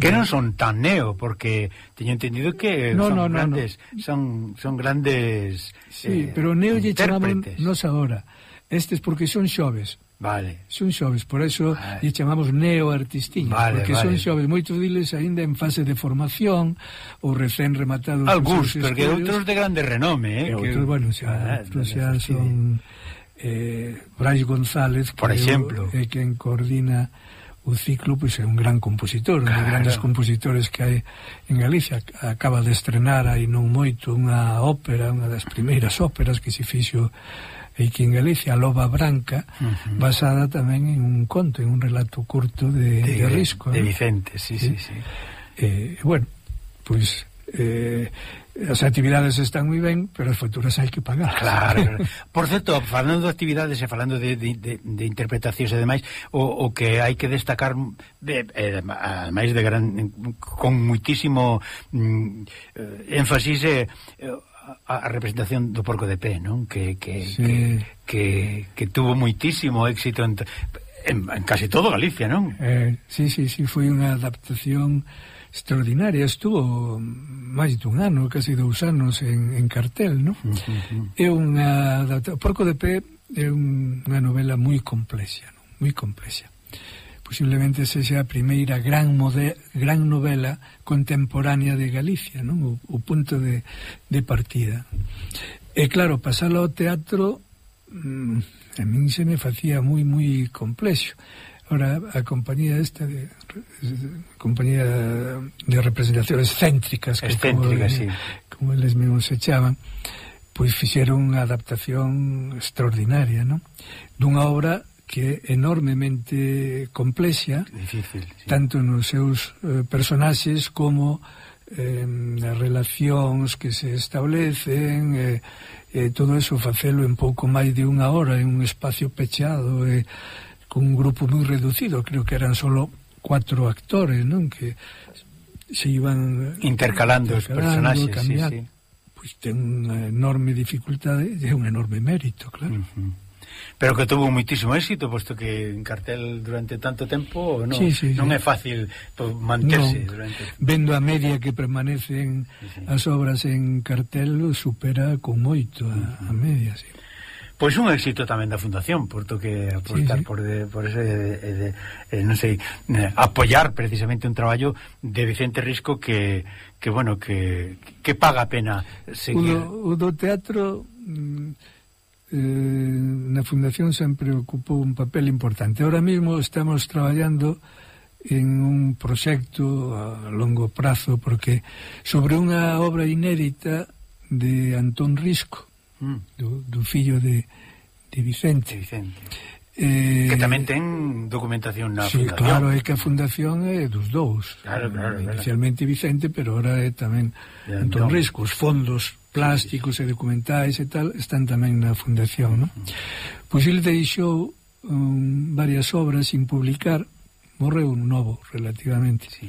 que non son tan neo porque teño entendido que no, son no, no, grandes no. son son grandes Sí, eh, pero neo lle chamamos nos agora. Estes porque son xoves. Vale. Son xoves, por eso vale. lle chamamos neoartistiñas, vale, porque vale. son xoves, moitos diles aínda en fase de formación ou recén rematados. Algúns, porque outros de grande renome, eh, que, que outros, bueno, xa, ah, outros xa son eh, Brais González, por que exemplo, é quen coordina o ciclo pois é un gran compositor, claro. un dos grandes compositores que hai en Galicia, acaba de estrenar aí non moito unha ópera, unha das primeiras óperas que se fixo aquí en Galicia, a Loba Branca, uh -huh. basada tamén en un conto, en un relato curto de, de, de Risco. De Vicente, sí, sí, sí. sí. Eh, bueno, pois eh, as actividades están moi ben, pero as facturas hai que pagar. Claro, claro. Por certo, falando de actividades e falando de, de, de, de interpretacións e demais, o, o que hai que destacar, de, eh, ademais de gran, con muitísimo mm, eh, énfasis, eh, a, a representación do porco de pé, non? Que, que, sí. que, que, que tuvo muitísimo éxito en, en, en casi todo Galicia, non? Eh, sí, sí, sí, foi unha adaptación extraordinaria. Estuvo máis dun ano, casi dous anos en, en cartel, non? Uh -huh. É unha... Porco de Pé é un, unha novela moi complexa, non? Moi complexa. Posiblemente sexa a primeira gran, mode, gran novela contemporánea de Galicia, non? O, o punto de, de partida. E claro, pasalo ao teatro mm, a min se me facía moi moi complexo Ora, a compañía esta de, de compañía de representacións céntricas que Excéntricas, como, sí. como eles mesmos se chaman pois fixeron unha adaptación extraordinaria, non? Dunha obra que é enormemente complexa, Difícil, sí. tanto nos seus eh, personaxes como eh, as relacións que se establecen, eh, eh, todo eso facelo en pouco máis de unha hora, en un espacio pechado, eh, cun grupo moi reducido, creo que eran solo cuatro actores, non? Que se iban intercalando, intercalando os personaxes, sí, sí. Pois ten unha enorme dificultade e un enorme mérito, claro. Uh -huh. Pero que tuvo muitísimo éxito, posto que en cartel durante tanto tempo non, sí, sí, non sí. é fácil manterse non, durante... Vendo a media que permanecen sí, sí. as obras en cartel supera con moito a, a media, sí. Pois un éxito tamén da fundación, porto que apostar sí, sí. por de, por ese eh, de, de, de, non sei, eh, apoiar precisamente un traballo de Vicente Risco que que bueno, que que paga a pena seguir. O do, o do teatro mm, eh, na fundación sempre ocupou un papel importante. Ahora mismo estamos traballando en un proxecto a longo prazo porque sobre unha obra inédita de Antón Risco mm. do, do fillo de, de Vicente. Vicente. Eh, que tamén ten documentación na sí, fundación. claro, é que a fundación é dos dous. Claro, claro, claro. Inicialmente Vicente, pero ahora é tamén yeah, Antón Risco. Os fondos plásticos sí, sí. e documentais e tal están tamén na fundación, non? Pois ele deixou um, varias obras sin publicar, morreu un novo relativamente. Sí.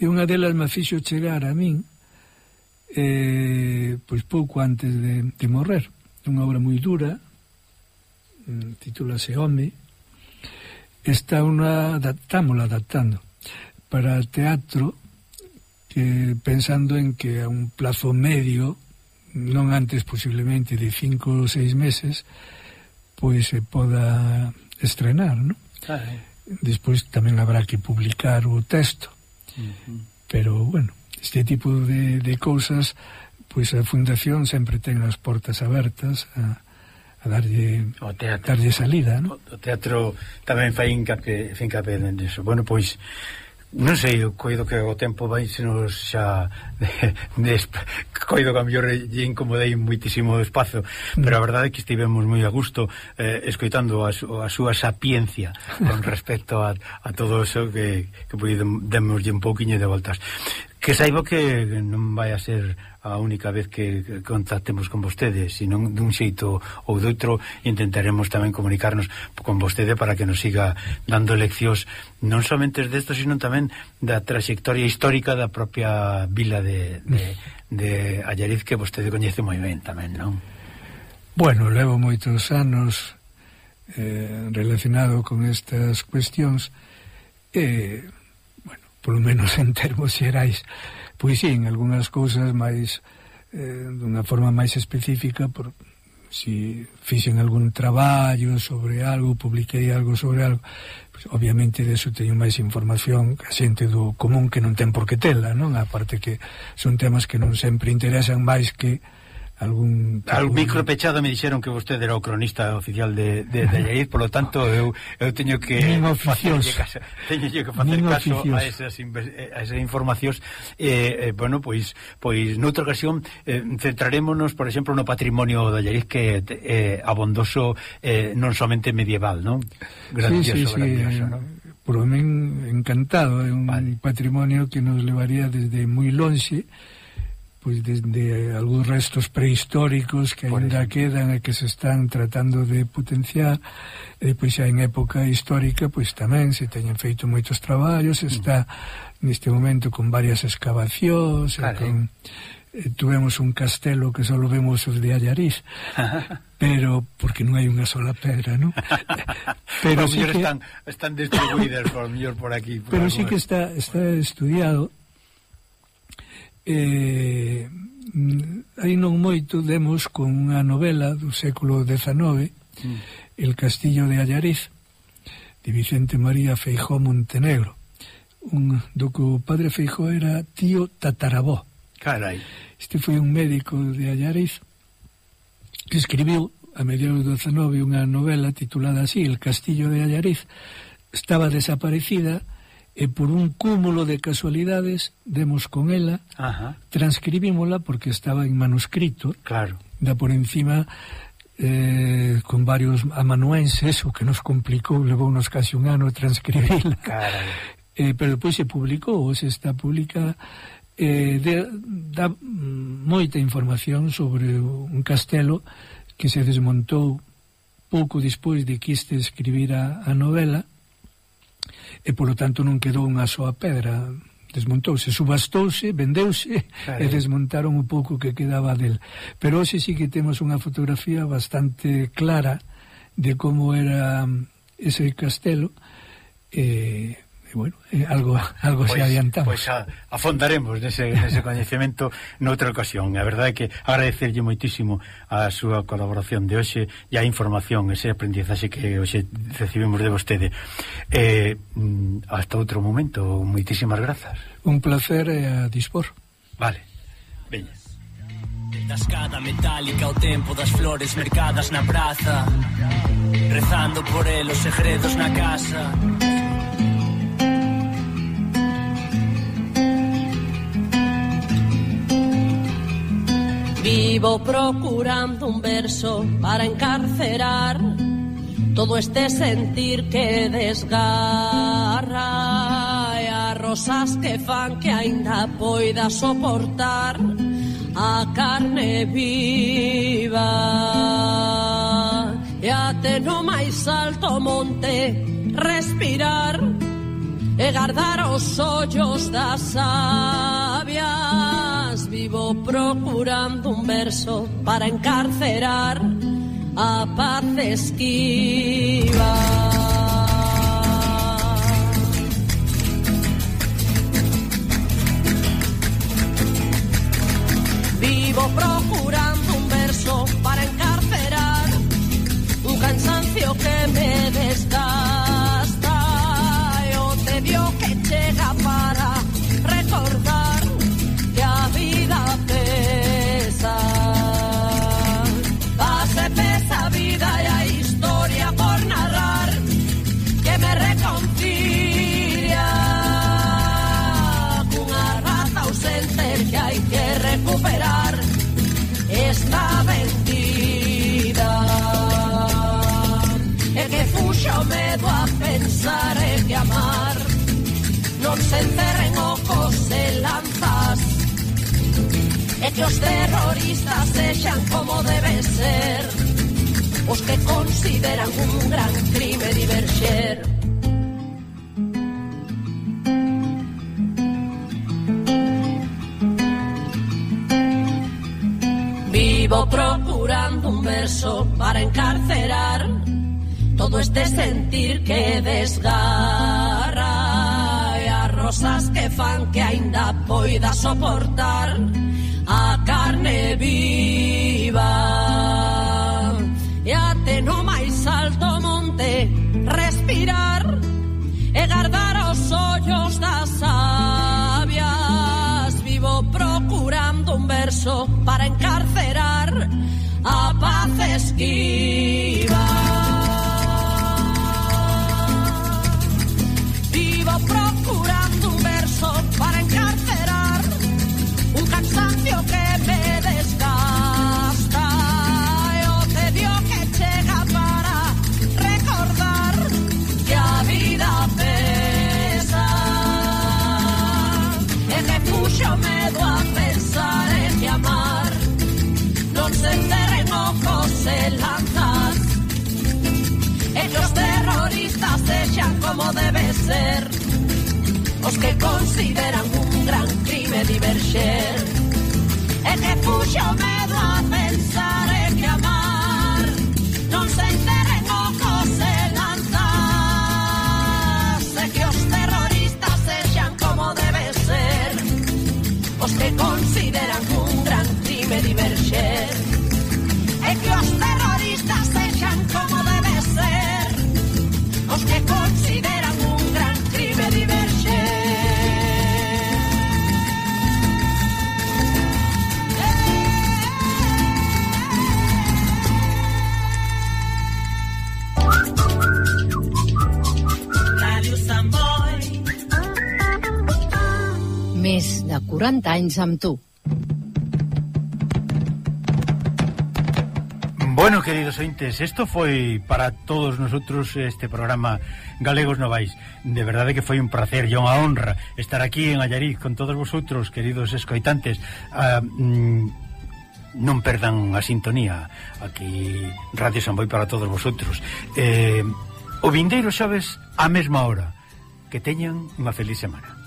E unha delas me fixo chegar a min eh, pois pouco antes de, de morrer. Unha obra moi dura, mm, titúlase Home, está unha adaptámola adaptando para teatro que pensando en que a un plazo medio non antes posiblemente de cinco ou seis meses pois se poda estrenar non? Claro. despois tamén habrá que publicar o texto uh -huh. pero bueno este tipo de, de cousas pois a fundación sempre ten as portas abertas a, a darlle, o teatro, darlle salida ¿no? o teatro tamén fai hincapié, hincapié niso bueno, pois Non sei, eu coido que o tempo vai senos xa des, coido que a mellor lle incomodei moitísimo espazo, mm. pero a verdade é que estivemos moi a gusto eh, escoitando a, su, a súa sapiencia con respecto a, a todo eso que, que podemos demos un pouquiño de voltas que saiba que non vai a ser a única vez que contactemos con vostede, senón dun xeito ou doutro intentaremos tamén comunicarnos con vostede para que nos siga dando leccións non somente desto, sino tamén da trayectoria histórica da propia vila de, de, de Allariz que vostede coñece moi ben tamén, non? Bueno, levo moitos anos eh, relacionado con estas cuestións e eh, polo menos en termos xerais, pois sí, en algunhas cousas máis eh, dunha forma máis específica por si fixen algún traballo sobre algo, publiquei algo sobre algo, pues, obviamente eso teño máis información que a xente do común que non ten por que tela, non? A parte que son temas que non sempre interesan máis que algún... Al micro pechado me dixeron que vostede era o cronista oficial de, de, de Lleid, polo tanto eu, eu teño que... Nin oficios. Caso, teño que facer caso oficios. a esas, eh, a esas informacións. Eh, eh, bueno, pois, pois noutra ocasión eh, centrarémonos, por exemplo, no patrimonio de Lleid que é eh, abondoso eh, non somente medieval, non? Grandioso, sí, sí, grandioso, non? Por men encantado, é un vale. patrimonio que nos levaría desde moi lonxe pois desde algúns restos prehistóricos que aínda quedan e que se están tratando de potenciar e depois xa en época histórica pois tamén se teñen feito moitos traballos mm. está neste momento con varias excavacións claro. e con tuvemos un castelo que só vemos os de Allariz pero porque non hai unha sola pedra non? pero sí que... están, están distribuídas por, mellor por aquí por pero si sí que está, está estudiado eh, aí non moito demos con unha novela do século XIX mm. El Castillo de Allariz de Vicente María Feijó Montenegro un, do que o padre Feijó era tío tatarabó Carai. este foi un médico de Allariz que escribiu a mediados do XIX unha novela titulada así El Castillo de Allariz estaba desaparecida e e por un cúmulo de casualidades demos con ela, Ajá. transcribímola porque estaba en manuscrito, claro. da por encima eh, con varios amanuenses, o que nos complicou, levou nos casi un ano transcribila Caray. Eh, pero depois se publicou, se está publicada, eh, de, dá moita información sobre un castelo que se desmontou pouco despois de que este escribira a novela, e polo tanto non quedou unha soa pedra desmontouse, subastouse, vendeuse claro. e desmontaron un pouco que quedaba del. Pero hoxe sí que temos unha fotografía bastante clara de como era ese castelo eh, bueno, eh, algo algo pois, se adiantamos. Pois a, afondaremos nese, nese coñecemento noutra ocasión. A verdade é que agradecerlle moitísimo a súa colaboración de hoxe e a información, ese aprendizaxe que hoxe recibimos de vostede. Eh, mm, hasta outro momento, moitísimas grazas. Un placer e a dispor. Vale. Veña. Da escada metálica o tempo das flores mercadas na praza Rezando por el os segredos na casa Vivo procurando un verso para encarcerar todo este sentir que desgarra. E a rosas que fan que aínda poida soportar a carne viva. E até no máis alto monte respirar e guardar os ollos da sabia vivo procurando un verso para encarcerar a paz esquiva. Non se encerren ocos e lanzas. E os terroristas sexan como debe ser. Os que consideran un gran crime diverxer Vivo procurando un verso para encarcerar todo este sentir que desgarra cosas que fan que aínda poida soportar. A carne viva. E até no máis alto monte respirar e guardar os ollos das sabias vivo procurando un verso para encarcerar a paz esquiva. vexan como debe ser. Os que consideran un gran crime diverxer E que puxo medo a pensar e que amar Non se enteren o cose lanzas E que os terroristas sexan como debe ser. Os que consideran de 40 anys amb tu. Bueno, queridos ointes, esto foi para todos nosotros este programa Galegos Novais. De verdade que foi un placer e unha honra estar aquí en Allariz con todos vosotros, queridos escoitantes. Uh, mm, non perdan a sintonía aquí Radio San Boi para todos vosotros. Eh, o vindeiro xoves a mesma hora. Que teñan unha feliz semana.